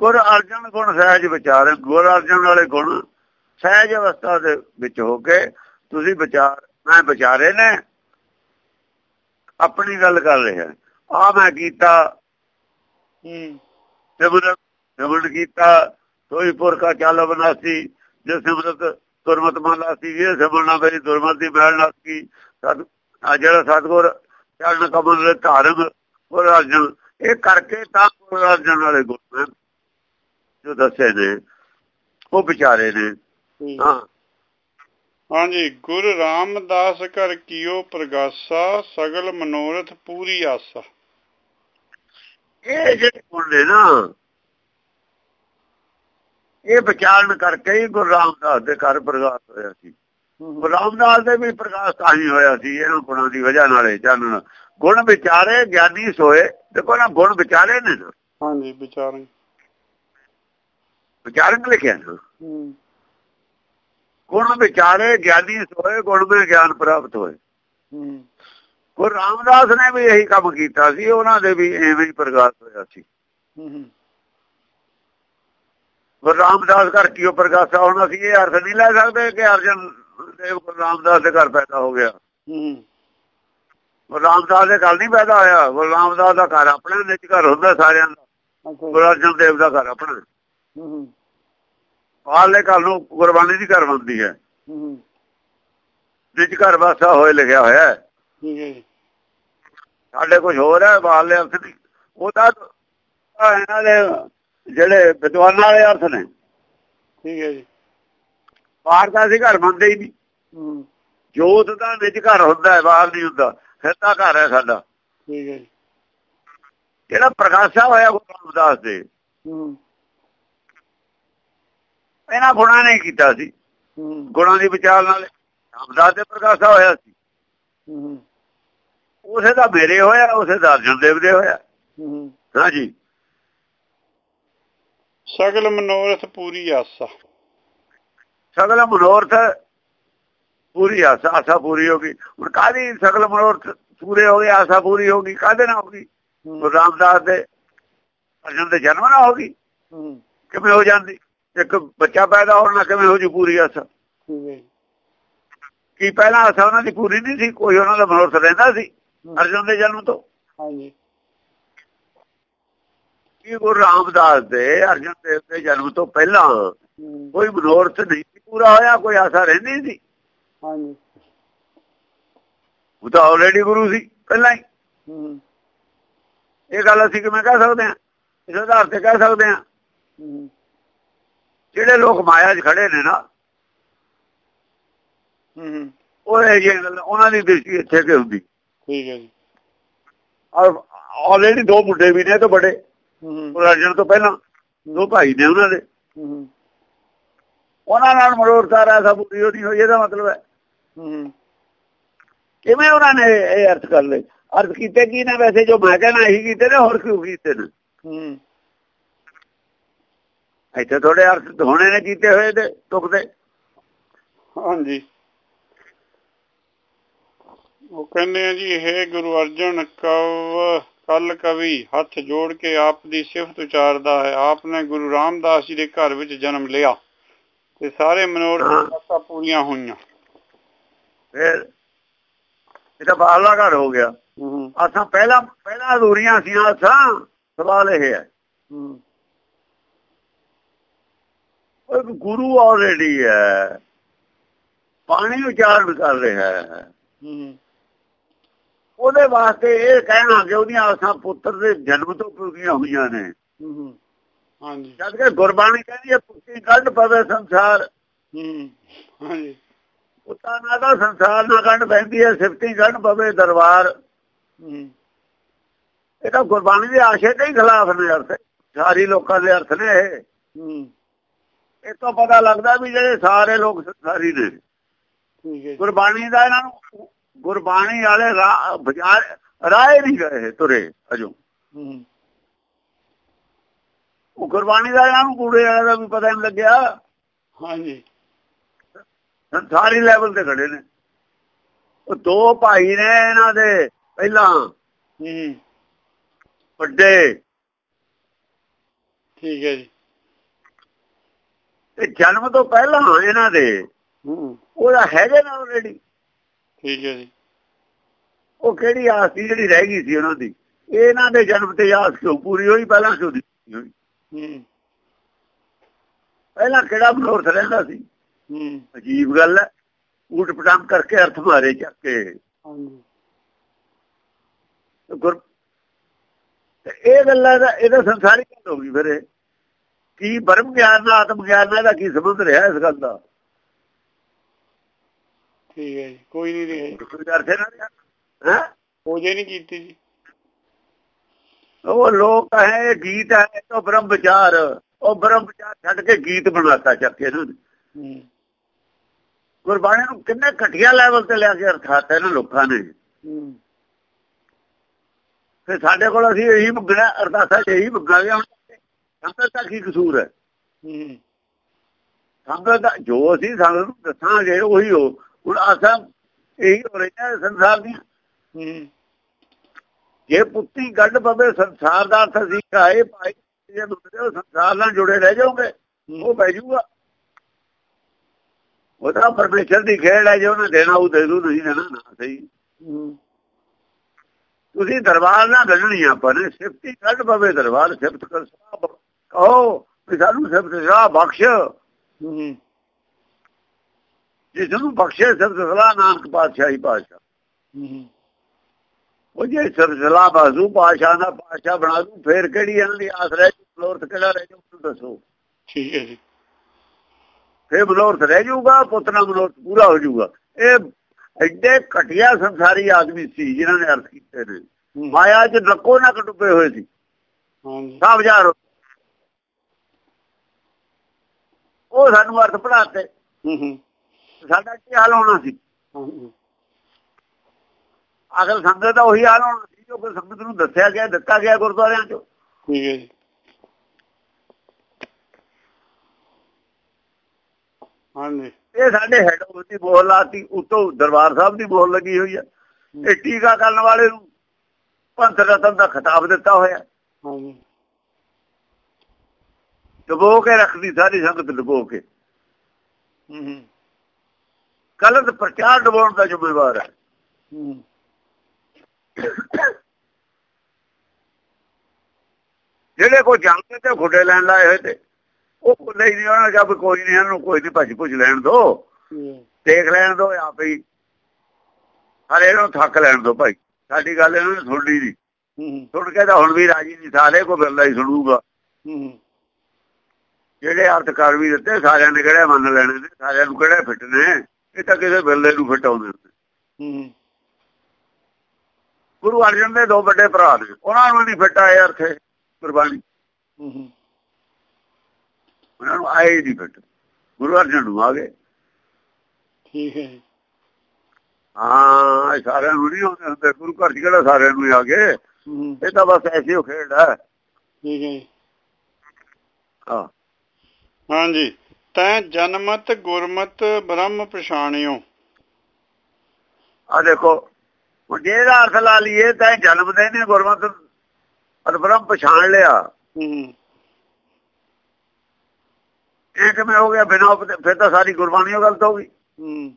Speaker 2: ਗੁਰ ਅਰਜਨ ਗੁਣ ਸਹਿਜ ਵਿਚਾਰ ਗੁਰ ਅਰਜਨ ਵਾਲੇ ਗੁਣ ਸਹਿਜ ਅਵਸਥਾ ਦੇ ਵਿੱਚ ਹੋ ਕੇ ਤੁਸੀਂ ਵਿਚਾਰ ਮੈਂ ਵਿਚਾਰੇ ਨੇ ਆਪਣੀ ਗੱਲ ਕਰ ਰਿਹਾ ਆ ਮੈਂ ਕੀਤਾ।
Speaker 1: ਹੂੰ।
Speaker 2: ਸਿਮਰਨ ਸਿਮਰਨ ਕੀਤਾ। ਸੋਈ ਪੁਰ ਕਾ ਚਾਲ ਬਨਾਸੀ। ਜੇ ਸਿਮਰਤ ਦੁਰਮਤ ਮਾਲਾ ਸੀ ਇਹ ਸਿਮਰਨਾ ਮੇਰੀ ਦੁਰਮਤ ਦੀ ਮੈਲ ਨਾ ਕੀ ਸਤ ਆ ਜਿਹੜਾ ਸਤਗੁਰ ਚਰਨ ਕਮਲ ਦੇ ਧਾਰਮ ਗੁਰ ਅਰਜਨ ਇਹ ਕਰਕੇ ਤਾਂ ਗੁਰ ਅਰਜਨ ਵਾਲੇ ਨੇ। ਜੋ ਦੱਸੇ ਨੇ ਉਹ ਵਿਚਾਰੇ ਨੇ। ਹਾਂ।
Speaker 1: ਹਾਂਜੀ ਗੁਰ ਰਾਮਦਾਸ ਘਰ ਕੀਓ ਪ੍ਰਗਾਸਾ ਸਗਲ ਮਨੋਰਥ ਪੂਰੀ ਆਸਾ।
Speaker 2: ਇਹ ਜਿਹੜੇ ਗੁਣ ਨੇ ਨਾ ਇਹ ਵਿਚਾਰਨ ਕਰਕੇ ਹੀ ਗੁਰੂ ਰਾਮਦਾਸ ਦੇ ਘਰ ਪ੍ਰਗਾਸ ਹੋਇਆ ਸੀ। ਗੁਰੂ ਰਾਮਦਾਸ ਦੇ ਵੀ ਪ੍ਰਕਾਸ਼ ਤਾਂ ਹੀ ਹੋਇਆ ਸੀ ਇਹਨਾਂ ਗੁਣਾਂ ਦੀ ਵਜ੍ਹਾ ਨਾਲੇ ਚਾਨਣ। ਗੁਣ ਵਿਚਾਰੇ ਗਿਆਨੀ ਸੋਏ ਦੇਖੋ ਨਾ ਗੁਣ ਵਿਚਾਰੇ ਨੇ ਨਾ।
Speaker 1: ਹਾਂਜੀ ਵਿਚਾਰੰ।
Speaker 2: ਵਿਚਾਰਨ ਲਿਖਿਆ ਨਾ। ਗੁਣ ਵਿਚਾਰੇ ਗਿਆਨੀ ਸੋਏ ਗੁਣ ਵਿੱਚ ਗਿਆਨ ਪ੍ਰਾਪਤ ਹੋਏ।
Speaker 1: ਹੂੰ।
Speaker 2: ਗੁਰੂ ਰਾਮਦਾਸ ਨੇ ਵੀ ਇਹੀ ਕੰਮ ਕੀਤਾ ਸੀ ਉਹਨਾਂ ਦੇ ਵੀ ਐਵੇਂ ਹੀ ਪ੍ਰਗਾਸ ਹੋਇਆ ਸੀ।
Speaker 1: ਹੂੰ ਹੂੰ।
Speaker 2: ਗੁਰੂ ਰਾਮਦਾਸ ਘਰ ਕਿਉਂ ਪ੍ਰਗਾਸਾ ਹੋਣਾ ਸੀ ਇਹ ਅਰਥ ਨਹੀਂ ਲੈ ਸਕਦੇ ਕਿ ਅਰਜਨ ਦੇਵ ਗੁਰੂ ਰਾਮਦਾਸ ਦੇ ਘਰ ਪੈਦਾ ਹੋ ਗਿਆ।
Speaker 1: ਹੂੰ
Speaker 2: ਗੁਰੂ ਰਾਮਦਾਸ ਦੇ ਘਰ ਨਹੀਂ ਪੈਦਾ ਹੋਇਆ ਗੁਰੂ ਰਾਮਦਾਸ ਦਾ ਘਰ ਆਪਣਾ ਨਿੱਜ ਘਰ ਹੁੰਦਾ ਸਾਰਿਆਂ ਦਾ। ਗੁਰੂ ਅਰਜਨ ਦੇਵ ਦਾ ਘਰ ਆਪਣਾ
Speaker 1: ਹੂੰ ਹੂੰ।
Speaker 2: ਆਲੇ ਘਰ ਨੂੰ ਗੁਰਬਾਣੀ ਦੀ ਘਰ ਬਣਦੀ ਹੈ।
Speaker 1: ਹੂੰ ਹੂੰ।
Speaker 2: ਨਿੱਜ ਘਰ ਵਾਸਾ ਹੋਏ ਲਿਖਿਆ ਹੋਇਆ ਹੈ। ਸਾਡੇ ਕੁਝ ਹੋਰ ਹੈ ਬਾਹਰਲੇ ਅਰਥ ਨਹੀਂ ਉਹ ਤਾਂ ਇਹਨਾਂ ਦੇ ਜਿਹੜੇ ਵਿਦਵਾਨਾਂ ਵਾਲੇ ਅਰਥ ਨੇ।
Speaker 1: ਠੀਕ ਹੈ ਜੀ।
Speaker 2: ਬਾਹਰ ਦਾ ਅਸੀਂ ਘਰ ਮੰਨਦੇ ਹੀ ਨਹੀਂ। ਜੋਤ ਦਾ ਨਿੱਜ ਘਰ ਹੁੰਦਾ ਹੈ ਬਾਹਰ ਨਹੀਂ ਹੁੰਦਾ। ਫਿਰਦਾ ਘਰ ਹੈ ਸਾਡਾ।
Speaker 1: ਠੀਕ ਹੈ
Speaker 2: ਜਿਹੜਾ ਪ੍ਰਕਾਸ਼ਾ ਹੋਇਆ ਗੁਰੂ ਰਾਮਦਾਸ ਦੇ। ਇਹਨਾਂ ਗੁਣਾਂ ਨੇ ਕੀਤਾ ਸੀ। ਗੁਣਾਂ ਦੀ ਵਿਚਾਰ ਨਾਲ ਰਾਮਦਾਸ ਦੇ ਪ੍ਰਕਾਸ਼ਾ ਹੋਇਆ ਸੀ।
Speaker 1: ਹੂੰ।
Speaker 2: ਉਸੇ ਦਾ ਮੇਰੇ ਹੋਇਆ ਉਸੇ ਦਾ ਅਰਜਨ ਦੇਵ ਦੇ ਹੋਇਆ। ਹਾਂਜੀ।
Speaker 1: ਸਗਲ ਮਨੋਰਥ ਪੂਰੀ ਆਸਾ।
Speaker 2: ਸਗਲ ਮਨੋਰਥ ਪੂਰੀ ਆਸਾ ਆਸਾ ਪੂਰੀ ਹੋ ਗਈ। ਹੁਣ ਕਾਹਦੀ ਸਗਲ ਮਨੋਰਥ ਪੂਰੇ ਹੋ ਗਏ ਆਸਾ ਪੂਰੀ ਹੋ ਗਈ ਕਾਹਦੇ ਨਾਲ ਹੋ ਗਈ? ਰਾਮਦਾਸ ਦੇ ਅਰਜਨ ਦੇ ਜਨਮ ਨਾਲ ਹੋ ਗਈ। ਕਿਵੇਂ ਹੋ ਜਾਂਦੀ? ਇੱਕ ਬੱਚਾ ਪੈਦਾ ਹੋਣ ਨਾਲ ਕਿਵੇਂ ਹੋ ਜੂ ਪੂਰੀ ਆਸਾ? ਕੀ ਪਹਿਲਾਂ ਆਸਾ ਉਹਨਾਂ ਦੀ ਪੂਰੀ ਨਹੀਂ ਸੀ ਕੋਈ ਉਹਨਾਂ ਦਾ ਮਨੋਰਥ ਰਹਿੰਦਾ ਸੀ। ਅਰਜਨ ਦੇ ਜਨਮ ਤੋਂ?
Speaker 1: ਹਾਂਜੀ।
Speaker 2: ਕੀ ਗੁਰੂ ਰਾਮਦਾਸ ਦੇ ਅਰਜਨ ਦੇਵ ਦੇ ਜਨਮ ਤੋਂ ਪਹਿਲਾਂ ਕੋਈ ਮਨੋਰਥ ਨਹੀਂ ਸੀ ਪੂਰਾ ਹੋਇਆ ਕੋਈ ਆਸਾ ਰਹਿੰਦੀ ਸੀ?
Speaker 1: ਹਾਂਜੀ।
Speaker 2: ਉਹ ਤਾਂ ਆਲਰੇਡੀ ਗੁਰੂ ਸੀ ਪਹਿਲਾਂ ਹੀ। ਇਹ ਗੱਲ ਅਸੀਂ ਕਿਵੇਂ ਕਹਿ ਸਕਦੇ ਹਾਂ? ਇਸ ਆਧਾਰ ਤੇ ਕਹਿ ਸਕਦੇ ਹਾਂ? ਜਿਹੜੇ ਲੋਕ ਮਾਇਆ 'ਚ ਖੜੇ ਨੇ ਨਾ
Speaker 1: ਹੂੰ
Speaker 2: ਉਹ ਇਹ ਗੱਲ ਉਹਨਾਂ ਦੀ ਦ੍ਰਿਸ਼ਟੀ ਇੱਥੇ ਕਿ ਹੁੰਦੀ?
Speaker 1: ਠੀਕ ਹੈ ਜੀ।
Speaker 2: ਔਰ ਆਲਰੇਡੀ ਦੋ ਮੁੰਡੇ ਵੀ ਨੇ ਤੋਂ ਬੜੇ। ਅਰਜਨ ਤੋਂ ਪਹਿਲਾਂ ਦੋ ਭਾਈ ਨੇ ਉਹਨਾਂ ਦੇ। ਉਹਨਾਂ ਨਾਲ ਮਨੋਰਥਾ ਰਹਾ ਸਭ ਨਹੀਂ ਹੋਈ ਇਹਦਾ ਮਤਲਬ ਹੈ। ਕਿਵੇਂ ਉਹਨਾਂ ਨੇ ਇਹ ਅਰਥ ਕਰ ਲਏ? ਅਰਥ ਕੀਤੇ ਕੀ ਨੇ ਵੈਸੇ? ਜੋ ਮੈਂ ਕਹਿਣਾ ਇਹੀ ਕੀਤੇ ਨੇ ਹੋਰ ਕਿਉਂ ਕੀਤੇ ਨੇ?
Speaker 1: ਹੂੰ
Speaker 2: ਇੱਥੇ ਥੋੜੇ ਅਰਥ ਹੋਣੇ ਨੇ ਕੀਤੇ ਹੋਏ ਤੇ ਤੁਕਦੇ
Speaker 1: ਹਾਂਜੀ। ਉਹ ਕਹਿੰਦੇ ਆ ਜੀ ਇਹ ਗੁਰੂ ਅਰਜਨ ਕਵ ਕੱਲ ਕਵੀ ਹੱਥ ਜੋੜ ਕੇ ਆਪ ਦੀ ਸਿਫਤ ਉਚਾਰਦਾ ਹੈ। ਆਪ ਨੇ ਗੁਰੂ ਰਾਮਦਾਸ ਜੀ ਦੇ ਘਰ ਵਿੱਚ ਜਨਮ ਲਿਆ ਤੇ ਸਾਰੇ ਮਨੋਰਥ ਪੂਰੀਆਂ ਹੋਈਆਂ।
Speaker 2: ਫਿਰ ਇਹ ਤਾਂ ਬਾਹਰਲਾ ਘਰ ਹੋ ਗਿਆ।
Speaker 1: ਹੂੰ
Speaker 2: ਆਸਾਂ ਪਹਿਲਾਂ ਪਹਿਲਾਂ ਅਧੂਰੀਆਂ ਸੀ ਆਸਾਂ ਸਵਾਲ ਇਹ ਹੈ।
Speaker 1: ਹੂੰ।
Speaker 2: ਉਹ ਗੁਰੂ ਆਲਰੇਡੀ ਹੈ। ਪਾਣੀ ਉਚਾਰਨ ਕਰ ਰਿਹਾ ਹੈ
Speaker 1: ਹੂੰ।
Speaker 2: ਉਹਦੇ ਵਾਸਤੇ ਇਹ ਕਹਿਣਾ ਕਿ ਉਹਦੀਆਂ ਆਸਾਂ ਪੁੱਤਰ ਦੇ ਜਨਮ ਤੋਂ ਪੂਰੀਆਂ ਹੋਈਆਂ ਨੇ।
Speaker 1: ਹਾਂਜੀ।
Speaker 2: ਜਦ ਕਿ ਗੁਰਬਾਣੀ ਕਹਿੰਦੀ ਹੈ ਪੁੱਤੀ ਕੱਢ ਪਵੇ ਸੰਸਾਰ।
Speaker 1: ਹਾਂਜੀ।
Speaker 2: ਪੁੱਤਾਂ ਨਾਲ ਤਾਂ ਸੰਸਾਰ ਨਾਲ ਕੱਢ ਪੈਂਦੀ ਹੈ ਸਿਫਤੀ ਕੱਢ ਪਵੇ ਦਰਬਾਰ।
Speaker 1: ਹੂੰ।
Speaker 2: ਇਹ ਤਾਂ ਗੁਰਬਾਣੀ ਦੇ ਆਸ਼ੇ ਦੇ ਹੀ ਖਿਲਾਫ ਨੇ ਅਰਥ। ਸਾਰੀ ਲੋਕਾਂ ਦੇ ਅਰਥ ਨੇ ਇਹ। ਤੋਂ ਪਤਾ ਲੱਗਦਾ ਵੀ ਜਿਹੜੇ ਸਾਰੇ ਲੋਕ ਸੰਸਾਰੀ ਨੇ। ਗੁਰਬਾਣੀ ਦਾ ਇਹਨਾਂ ਨੂੰ ਗੁਰਬਾਣੀ ਵਾਲੇ ਰਾਹ ਬਾਜ਼ਾਰ- ਹੀ ਨਹੀਂ ਗਏ ਤੁਰੇ ਅਜੋ। ਉਹ ਗੁਰਬਾਣੀ ਦਾ ਇਹਨਾਂ ਨੂੰ ਕੂੜੇ ਵਾਲੇ ਦਾ ਵੀ ਪਤਾ ਨਹੀਂ ਲੱਗਿਆ।
Speaker 1: ਹਾਂਜੀ।
Speaker 2: ਸੰਸਾਰੀ ਲੈਵਲ ਤੇ ਖੜੇ ਨੇ। ਉਹ ਦੋ ਭਾਈ ਨੇ ਇਹਨਾਂ ਦੇ ਪਹਿਲਾਂ।
Speaker 1: ਹੂੰ।
Speaker 2: ਵੱਡੇ।
Speaker 1: ਠੀਕ ਹੈ ਜੀ।
Speaker 2: ਤੇ ਜਨਮ ਤੋਂ ਪਹਿਲਾਂ ਇਹਨਾਂ ਦੇ।
Speaker 1: ਹੂੰ।
Speaker 2: ਉਹਦਾ ਹੈਗੇ ਨਾ ਆਲਰੇਡੀ
Speaker 1: ਠੀਕ ਹੈ ਜੀ।
Speaker 2: ਉਹ ਕਿਹੜੀ ਆਸ ਸੀ ਜਿਹੜੀ ਰਹਿ ਗਈ ਸੀ ਉਹਨਾਂ ਦੀ? ਇਹਨਾਂ ਦੇ ਜਨਮ ਤੇ ਆਸ ਕਿਉਂ? ਪੂਰੀ ਹੋਈ ਪਹਿਲਾਂ ਕਿਉਂ ਨਹੀਂ ਹੋਈ?
Speaker 1: ਹੂੰ।
Speaker 2: ਪਹਿਲਾਂ ਕਿਹੜਾ ਮਨੋਰਥ ਰਹਿੰਦਾ ਸੀ?
Speaker 1: ਹੂੰ।
Speaker 2: ਅਜੀਬ ਗੱਲ ਹੈ। ਊਟ ਪਟਾਮ ਕਰਕੇ ਅਰਥ ਮਾਰੇ ਚੱਕ ਕੇ।
Speaker 1: ਹਾਂਜੀ।
Speaker 2: ਗੁਰ ਇਹ ਗੱਲਾਂ ਦਾ ਇਹਦਾ ਸੰਸਾਰੀ ਗੱਲ ਹੋ ਗਈ ਫਿਰ ਇਹ। ਕੀ ਬਰਮ ਗਿਆਨ ਨਾਲ ਆਤਮ ਗਿਆਨ ਨਾਲ ਇਹਦਾ ਕੀ ਸੰਬੰਧ ਰਿਹਾ ਇਸ ਗੱਲ ਦਾ?
Speaker 1: ਠੀਕ ਹੈ ਕੋਈ ਨਹੀਂ ਰਿਹਾ।
Speaker 2: ਹੈ?
Speaker 1: ਪੂਜਾ ਨਹੀਂ ਕੀਤੀ ਜੀ।
Speaker 2: ਉਹ ਲੋਕ ਹੈ ਗੀਤ ਹੈ ਤਾਂ ਬ੍ਰਹਮ ਵਿਚਾਰ ਉਹ ਬ੍ਰਹਮ ਵਿਚਾਰ ਛੱਡ ਕੇ ਗੀਤ ਬਣਾਤਾ ਚੱਕ ਕੇ ਇਹਨਾਂ ਗੁਰਬਾਣੀ ਨੂੰ ਕਿੰਨੇ ਘਟੀਆ ਲੈਵਲ ਤੇ ਲਿਆ ਕੇ ਅਰਥਾਤ ਇਹਨਾਂ ਲੋਕਾਂ ਨੇ। ਫਿਰ ਸਾਡੇ ਕੋਲ ਅਸੀਂ ਇਹੀ ਮੰਗਣਾ ਅਰਦਾਸਾਂ ਇਹੀ ਮੰਗਾਂਗੇ ਹੁਣ ਸੰਗਤ ਦਾ ਕੀ ਕਸੂਰ ਹੈ? ਸੰਗਤ ਦਾ ਜੋ ਅਸੀਂ ਸੰਗਤ ਨੂੰ ਦੱਸਾਂਗੇ ਉਹੀ ਹੋ। ਹੁਣ ਆਸਾਂ ਇਹੀ ਹੋ ਰਹੀਆਂ ਸੰਸਾਰ
Speaker 1: ਹੂੰ
Speaker 2: ਜੇ ਪੁੱਤੀ ਗੱਡ ਪਵੇ, ਸੰਸਾਰ ਦਾ ਅਰਥ ਸਿਖਾਏ ਭਾਈ ਜੇ ਦੂਸਰੇ ਸੰਸਾਰ ਨਾਲ ਜੁੜੇ ਰਹਿ ਜਾਓਗੇ, ਉਹ ਬਹਿ ਜੂਗਾ। ਉਹ ਪਰਮੇਸ਼ਰ ਦੀ ਖੇਡ ਹੈ, ਜੇ ਉਹਨੇ ਦੇਣਾ ਉਹ ਦੇ ਦੂ ਨਹੀਂ ਦੇਣਾ, ਨਾ, ਸਹੀ। ਤੁਸੀਂ ਦਰਬਾਰ ਨਾਲ ਗੱਲਣੀ ਆਪਾਂ ਨੇ, ਸਿਫਤੀ ਕੱਢ ਪਵੇ ਦਰਬਾਰ, ਸਿਫਤ ਕਰ ਸਾਹਿਬ ਕਹੋ ਵੀ ਸਾਨੂੰ ਸਿਫਤ, ਸਲਾਹ ਬਖਸ਼।
Speaker 1: ਹੂੰ
Speaker 2: ਜਿਸ ਬਖਸ਼ੇ ਸਿਫਤ, ਸਲਾਹ ਨਾਨਕ ਪਾਤਸ਼ਾਹੀ ਪਾਤਸ਼ਾਹ। ਉਹ ਜੇ ਸਿਫਤ ਸਲਾਹ ਬਾਜ਼ੂ ਪਾਤਸ਼ਾਹ ਦਾ ਪਾਤਸ਼ਾਹ ਬਣਾ ਦੂ ਫੇਰ ਕਿਹੜੀ ਇਹਨਾਂ ਦੀ ਆਸ ਰਹਿ ਜੂ? ਫਲੋਰਤ ਕਿਹੜਾ ਰਹਿ ਜੂ? ਦੱਸੋ।
Speaker 1: ਠੀਕ ਹੈ ਜੀ।
Speaker 2: ਫੇਰ ਰਹਿ ਜਾਊਗਾ ਪੁੱਤਨਾ ਮਨੋਰਥ ਪੂਰਾ ਹੋ ਜਾਊਗਾ ਇਹ ਐਡੇ ਘਟਿਆ ਸੰਸਾਰੀ ਆਦਮੀ ਸੀ ਜਿਨ੍ਹਾਂ ਨੇ ਅਰਥ ਕੀਤੇ ਨੇ। ਮਾਇਆ 'ਚ ਨੱਕੋ ਨੱਕ ਡੁੱਬੇ ਹੋਏ ਸੀ। ਸਭ ਜਾਰ ਉਹ ਸਾਨੂੰ ਅਰਥ ਪੜਾਤੇ
Speaker 1: ਹੂੰ ਹੂੰ।
Speaker 2: ਸਾਡਾ ਕੀ ਹਾਲ ਹੋਣਾ ਸੀ? ਅਗਰ ਸੰਗਤ ਦਾ ਉਹੀ ਹਾਲ ਹੋਣਾ ਸੀ ਜੋ ਕਿ ਸੰਗਤ ਨੂੰ ਦੱਸਿਆ ਗਿਆ ਦਿੱਤਾ ਗਿਆ ਗੁਰਦੁਆਰਿਆਂ 'ਚ।
Speaker 1: ਠੀਕ ਹੈ ਜੀ। ਹਾਂਜੀ।
Speaker 2: ਇਹ ਸਾਡੇ ਹੈਡ ਦੀ ਬੋਲ ਲਾਤੀ ਉਤੋਂ ਦਰਬਾਰ ਸਾਹਿਬ ਦੀ ਬੋਲ ਲੱਗੀ ਹੋਈ ਆ। ਇਹ ਟੀਕਾ ਕਰਨ ਵਾਲੇ ਨੂੰ ਪੰਥ ਰਤਨ ਦਾ ਖਿਤਾਬ ਦਿੱਤਾ ਹੋਇਆ।
Speaker 1: ਹਾਂਜੀ।
Speaker 2: ਡਬੋ ਕੇ ਰੱਖਦੀ ਸਾਰੀ ਸੰਗਤ ਡਬੋ ਕੇ।
Speaker 1: ਹੂੰ ਹੂੰ।
Speaker 2: ਗਲਤ ਪ੍ਰਚਾਰ ਡਬੋਣ ਦਾ ਜ਼ਿੰਮੇਵਾਰ ਹੈ।
Speaker 1: ਹੂੰ।
Speaker 2: ਜਿਹੜੇ ਕੋ ਜਾਂਦੇ ਤੇ ਖੁੱਡੇ ਲੈਣ ਲਾਏ ਹੋਏ ਤੇ ਉਹ ਖੁੱਲੇ ਹੀ ਨਹੀਂ ਉਹਨਾਂ ਵੀ ਕੋਈ ਨਹੀਂ ਇਹਨੂੰ ਕੋਈ ਨਹੀਂ ਭੱਜ ਭੁੱਜ ਲੈਣ ਦੋ। ਦੇਖ ਲੈਣ ਦੋ ਆਪੇ ਹੀ ਹਰੇ ਇਹਨੂੰ ਥੱਕ ਲੈਣ ਦੋ ਭਾਈ। ਸਾਡੀ ਗੱਲ ਇਹਨਾਂ ਨੇ ਸੁਣਨੀ ਨਹੀਂ। ਸੁਣ ਕੇ ਤਾਂ ਹੁਣ ਵੀ ਰਾਜੀ ਨਹੀਂ ਸਾਰੇ ਕੋ ਬਿਰਲਾ ਹੀ ਸੁਣੂਗਾ। ਜਿਹੜੇ ਅਰਥ ਕਰ ਵੀ ਦਿੱਤੇ ਸਾਰਿਆਂ ਨੇ ਕਿਹੜੇ ਮੰਨ ਲੈਣੇ ਨੇ ਸਾਰਿਆਂ ਨੂੰ ਕਿਹੜੇ ਫਿੱਟ ਨੇ ਇਹ ਤਾਂ ਕਿਸੇ ਬਿਰਲੇ ਨੂੰ ਫਿੱਟ ਆਉਂਦੇ ਨੇ ਗੁਰੂ ਅਰਜਨ ਦੇ ਦੋ ਵੱਡੇ ਭਰਾ ਨੇ। ਉਹਨਾਂ ਨੂੰ ਨਹੀਂ ਫਿੱਟ ਆਏ ਅਰਥ ਕੁਰਬਾਨੀ
Speaker 1: ਹੂੰ
Speaker 2: ਉਹਨਾਂ ਨੂੰ ਆਏ ਹੀ ਨਹੀਂ ਫਿੱਟ। ਗੁਰੂ ਅਰਜਨ ਨੂੰ ਆ ਗਏ।
Speaker 1: ਠੀਕ ਹੈ
Speaker 2: ਹਾਂ ਸਾਰਿਆਂ ਨੂੰ ਨਹੀਂ ਆਉਂਦੇ ਹੁੰਦੇ। ਗੁਰੂ ਘਰ 'ਚ ਕਿਹੜਾ ਸਾਰਿਆਂ ਨੂੰ ਹੀ ਆ ਗਏ?
Speaker 1: ਹੂੰ
Speaker 2: ਇਹ ਤਾਂ ਬਸ ਐਸੀ ਉਹ ਖੇਡ ਹੈ।
Speaker 1: ਠੀਕ ਹੈ
Speaker 2: ਹਾਂ।
Speaker 1: ਹਾਂਜੀ। ਤੈ ਜਨਮਤ ਗੁਰਮਤ ਬ੍ਰਹਮ ਪਛਾਣਿਓ।
Speaker 2: ਆ ਦੇਖੋ ਹੁਣ ਜਿਹੜਾ ਅਰਥ ਲਾ ਲਈਏ ਤਾਂ ਇਹ ਜਨਮ ਦੇ ਨੇ ਗੁਰਮਤ ਅਦਬਰਮ ਪਛਾਣ ਲਿਆ।
Speaker 1: ਹੂੰ।
Speaker 2: ਇਹ ਕਿਵੇਂ ਹੋ ਗਿਆ? ਬਿਨਾਂ ਫਿਰ ਤਾਂ ਸਾਰੀ ਗੁਰਬਾਣੀ ਉਹ ਗਲਤ ਹੋ ਗਈ।
Speaker 1: ਹੂੰ।